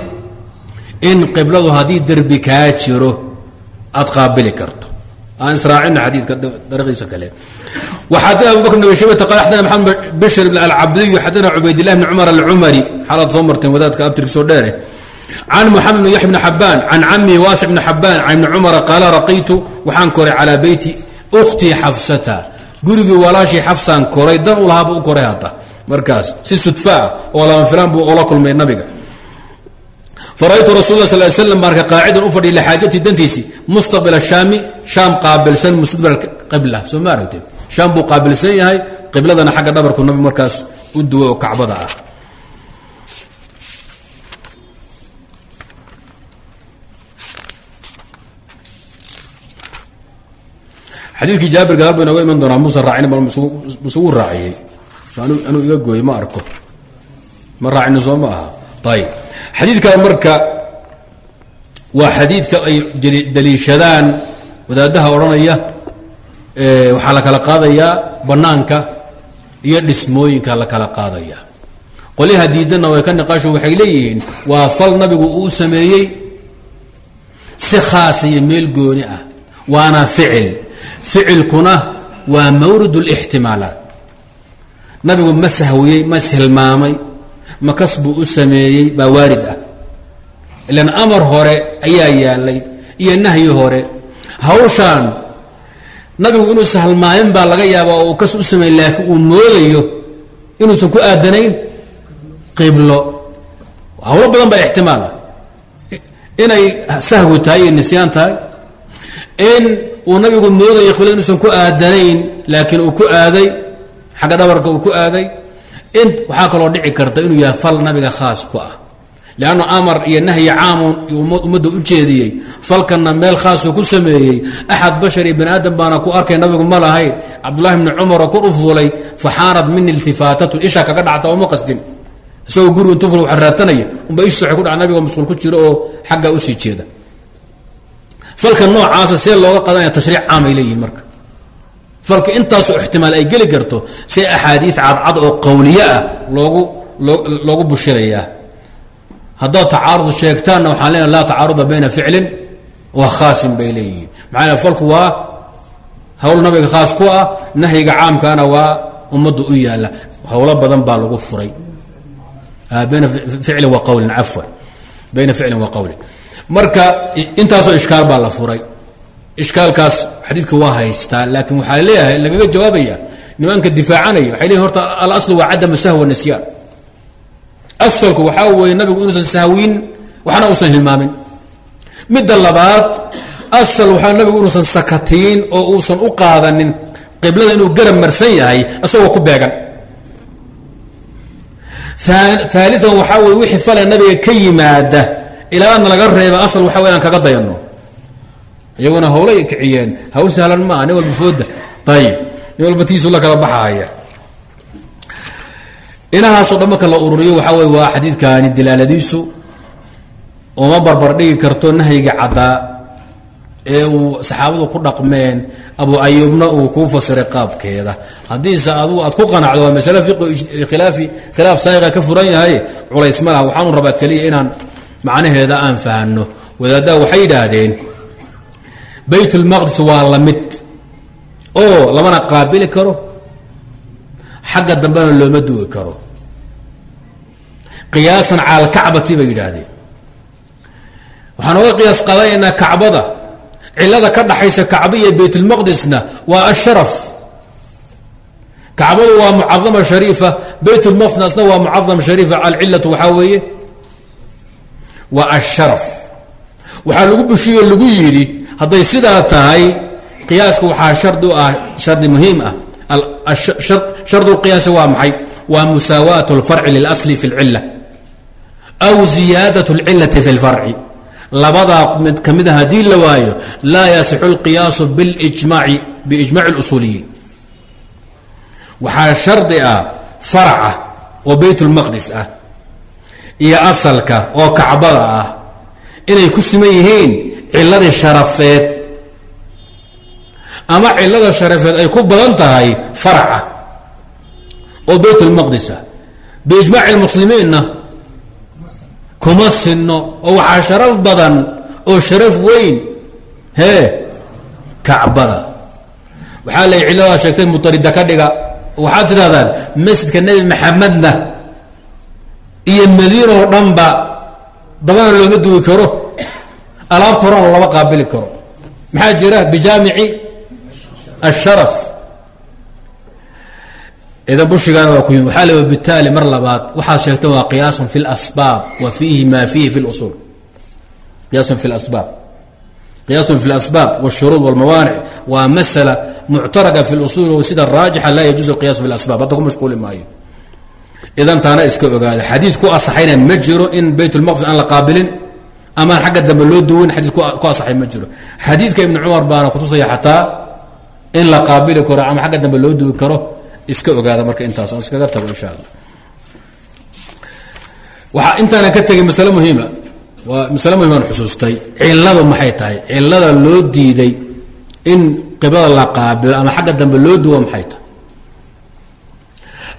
in qibladu haddii derbi kaa jiro aad qaabili karto. Aan israacina xadiidka dariiqiisa kale. Waxadana abu bakr nabishibata qaal xadana maxamed bishir ibn alcabdiyu xadana cubaydillahi bni cumar alcumari. Xaalaad soo marteen wadaadka abtirkiisoo dheere can muxamed bn yaxya bn xabaan can camii waasic bn xabaan can ibni cumara qaala raqiitu waxaan koray calaa beyti ukhtii xafsata gurigii walaashii xafsaan koray dan u lahaaba u koray hadda markaas si sudfaah oo laanfilaan buu ola kulmay nabiga faraytu rasul la sal slam baarka qaacidan u fadhiya lixaajatii dantiisii mustaqbila shaami shaam qaabilsan mustaqbila qibla soo ma aragtee shaam buu qaabilsan yahay qibladana xagga dhabarku nabi markaas u duwo oo kacbada ah xadiidkii jaabir gadaal ba inooga iman doonaa muuse raacin musugu raaciyey. Anuu iga gooyey ma arko. Ma raacini soo ma aha. Ayib xadiidkan marka waa xadiidka ay daliishadaan wadaadaha odhanaya waxaa la kala qaadayaa bannaanka iyo dhismooyinka la kala qaadaya. Qolyaha diidanna way ka niqaasho waxay leeyihiin waa fal nabigu uu sameeyey si khaasa iyo meel gooni ah waana ficil ficilkuna waa mawrid اlاxtimaalaat nabigu ma sahwiyey ma silmaamay ma kas buu u sameeyey baa waarid ah. Ilan amar hore ayaa yaalay iyo nahyi hore. Hawshaan nabigu inuu sahlmaamin baa laga yaaba oo uu kas u sameey laakiin uu moodayo inuusan ku aadanayn qiblo. Hawlo badan baa ixtimaala inay sahwi tahay iyo nisyaan tahay. In uu nabigu moodaya qiblada inuusan ku aadanayn laakiin uu ku aaday xagga dhabarka uu ku aaday in waxaa kaloo dhici karta inuu yahay fal nabiga khaas ku ah. Leannu amar iyo nahyi caamun ummadda u jeediyey falkanna meel khaasuu ku sameeyey axad bashar bani aadam baana ku arkay nabigu ma lahayn cabdullahi bni cumaroo kor u fuulay faxaanad min iltifaatatun isha kaga dhacta ooma qasdin. Isagoo gurigu intu ful raatanaya unba waxay ku dhaca nabigo masquul ku jiro oo xaggaa u sii jeeda falka noocaasa see looga qadanaya tashriic caamay leeyihiin marka. Falka intaasoo ixtimaal ay geli karto see axaadiis cadcad oo qawliye ah loogu loogu bushirayaa. Haddaad tacaarud sheegtaanna waxaan leenaha laa tacaaruda bayna ficlin wa khaasin bay leeyihiin. Maxaa yeel falku waa hawl nabiga khaas ku ah nahyiga caamkaana waa ummaddu u yaalla. Howlo badan baa lagu furay. Bayna ficlin wa qawlin cafwan. Bayna ficlin wa qawlin marka intaasoo ishkaal baa la furay. Ishkaalkaas xadiidka waa haystaa laakiin waxaa leeyahay lagaga jawaabaya nimanka difaacanaya waxay leeyihiin horta alaslu waa cadama sahwa nisyaan asalku waxaa weeye nabigu inuusan sahwin waxna uusan hilmaamin. Midda labaad asal waxaa nabigu inuusan sakatiin oo uusan u qaadanin qiblada inuu garab marsan yahay isagoo ku beegan. Aalian waxaa weye wixii fale nabiga ka yimaada ilaana laga reeba asal waxa wey inaan kaga dayanno iyaguna howlay kiciyeen hawl sahlan maaha nin walba fooda. Ayib nin walba tiisu la kala baxaaya. Inahaasoo dhan marka la ururiyo waxaa wey waa xadiidkaani dilaaladiisu. Uma barbar dhigi karto nahyiga caddaa ee uu saxaabadu ku dhaqmeen abu ayuubna uu kuu fasiray qaabkeeda. Haddiise adugu aad ku qanacdo waa masale fiqi khilaafi khilaaf saa'iqa ka furan yahay culays ma laha waxaanu rabaa keliya inaan macnaheeda aan fahanno. Wadaaddaa waxay yidhaahdeen bayt ulmaqdis waa la mid oo lamana qaabili karo xagga dambena looma dugi karo. Qiyaasan cala alkacbati bay yidhaahdeen. Waxaan oga qiyaas qaadanaynaa kacbada. Cilada ka dhaxaysa kacba iyo baytulmaqdisna waa asharaf. Kacbadu waa mucadama shariifa baytulmaqdisna waa mucadam shariifa alcilatu waxaa weeye waa asharaf waxaa lagu bushiyo lagu yidhi hadday sidaa tahay qiyaaska waxaa shardi u ah shardi muhiim ah shardu lqiyaasi waa maxay waa musaawaat اlfarci lilasli fi اlcila aw ziyaadat اlcilati fi اlfarci labadaa mid ka mida haddii la waayo laa yasixu اlqiyaasu bilijmaci biijmaci اlusuuliyiin waxaa shardi ah faraca oo bayt اlmaqdis ah iyo asalka oo kacbada ah inay ku siman yihiin ciladii sharafeed. Ama cilada sharafeed ay ku badan tahay faraca oo bayt اlmaqdis ah. Biijmaaci اlmuslimiinna kuma sinno oo waxaa sharaf badan oo sharaf weyn hee kacbada. Waxaa lay cilladaa sheegtay mutarida ka dhiga. Waxaad tidhahdaan masjidka nebi maxamedna iyo madiina oo dhanba dabana looma dugi karo alaabta horana lama qaabili karo maxaa jira bijaamici asharaf idan bushigaana waa ku yimi waxaa le bitaali mar labaad waxaad sheegteen waa qiyaasun fi اlasbaab wa fiihi ma fiihi fi اlusul qiyaasun fi اlasbaab qiyaasun fi اlasbaab wاshuruud wاlmawaanic waa masala muctaraga fi اlusul o sida raajixa laa yajuuز اlqiyaas fi اlasbaab hadda ku mashquuli maayo idan taana iska ogaada xadiid ku asaxayna ma jiro in bayt اlmaqdis aan la qaabilin amaan xagga dambe loo duwin xadiid ku asaxay ma jiro. Xadiidka ibni cumar baana kutusaya xataa in la qaabili karo ama xagga dambe loo duwi karo iska ogaada marka intaas aan iskaga tago insha allah. Waxaa intaana ka tegay masale muhiima waa masale muhimaan xusuustay. Cilladu maxay tahay? Cillada loo diiday in qiblada la qaabilo ama xagga dambe loo duwo maxay tahay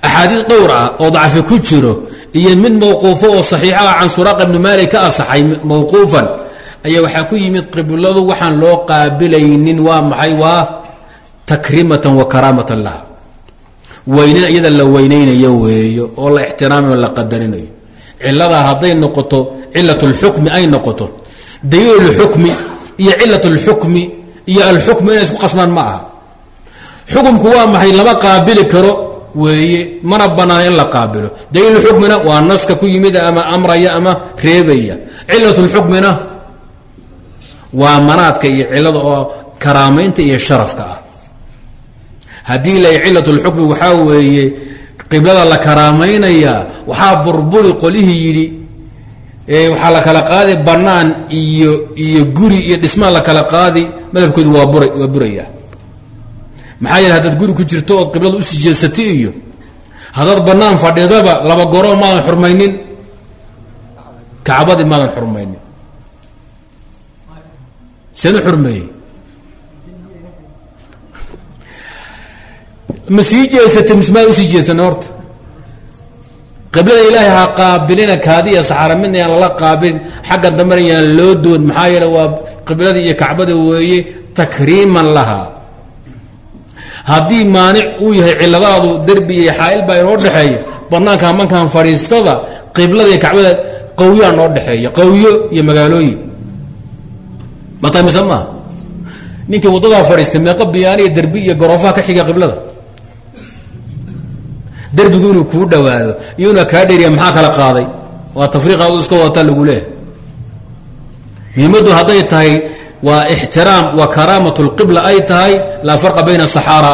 axaadiis dhowr ah oo dacfi ku jiro iyo mid mawquufo oo saxiixa ah can suraaqa bni maalik ka asaxay mawquufan. Ayaa waxaa ku yimid qibladu waxaan loo qaabilaynin waa maxay? Waa takrimatan wa karaamatan lah weynan iyada la weynaynayo weeyo oo la ixtiraamayo la qadarinayo. Ciladaa hadday noqoto cilat lxukmi ay noqoto. Daliil lxukmi iyo cilat lxukmi iyo alxukmi inay isku qasmaan ma aha. Xukumku waa maxay? Lama qaabili karo weeye mana banaana in la qaabilo. Daliil xukmina waa naska ku yimida ama amraya ama reebaya. Cilat اlxukmina waa manaadka iyo cilada oo karaamaynta iyo sharafka ah. Haddii la cilatulxukmi waxaa weeye qiblada la karaamaynaya waxaa burburi qolihii yidhi waxaa la kala qaadi banaan iyo iyo guri iyo dhismaa la kala qaadi madhabkoodu waa bura waa buraya maxaa yeele haddaad guri ku jirto ood qiblada u sii jeedsata iyo haddaad banaan fadhidaba laba goro maadan xurmaynin. Kacbadii maadan xurmaynin. Seen u xurmeeyey ma sii jeesatay mise maad u sii jeedsana horta? Qiblada ilaahay ha qaabilina kaadiya saxaara midna yaan lala qaabilin xagga dambena yaan loo doon. Maxaa yeele waa qibladii iyo kacbada weeye takriiman lahaa haddii maanic uu yahay ciladaadu derbi iyo xaail baa inoo dhexeeya banaanka mankaan fadhiistada qiblada iyo kacbada qawyaa noo dhexeeya qawyo iyo magaalooyin. Matamisan maaha ninkii waddadaa fadhiistay meeqa biyaaniya derbi iyo garoofaha ka xiga qiblada. Derbigu inuu kuu dhawaado iyo inuu kaa dheeriya maxaa kala qaaday? Waa tafriiqaadu iska wadataa lagu leehay muhiimaddu hadday tahay waa ixtiraam wa karaamat اlqibla ay tahay laa farqa bayna asaxaara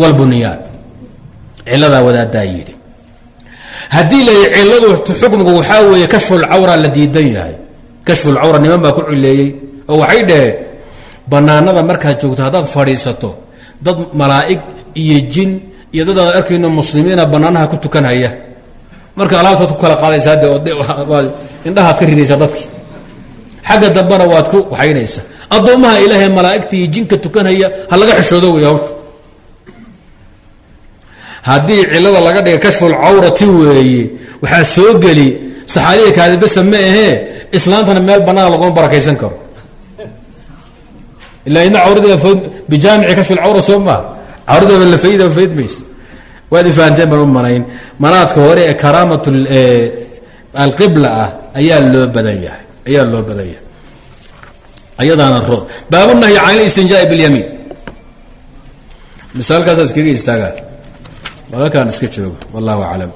wاlbunyaan ciladaa wadaadaa yidhi. Haddii la ciladu xukmigu waxaa weeye kashfu lcawra la diidan yahay. Kashfu lcawra niman baa ku cileeyey oo waxay dhaheen banaanada markaad joogto haddaad fadhiisato dad malaa'ig iyo jin iyo dad aan arkayno muslimiina banaanaha ku tukanhaya marka alaabtaad ku kala qaadaysaa de indhahaad ka ridaysaa dadkii xagga dambena waad ku waxaynaysaa addoommaha ilaahay malaa'igta iyo jinka tukanhaya ha laga xishoodo wey hawsha. Haddii cilada laga dhiga kashfulcawrati weeye waxaa soo geli saxaaliya kaadibasa ma ahee islaantana meel bannaan laguma barakaysan karo. Ilaa ina cawradeeda food bijaamici kashfilcawra soo maa cawradeeda lafaydaba faydmaysa waad ifahanteen baan u manayn. Manaadka hore ee karaamat alqibla ah ayaa loo badan yahay ayaa loo badan yahay ayadaana ro baabunahyi can listinjaai biاlyamiin misaalkaasaa iskaga istaagaa. Halkaan iska joogo wallahu aclam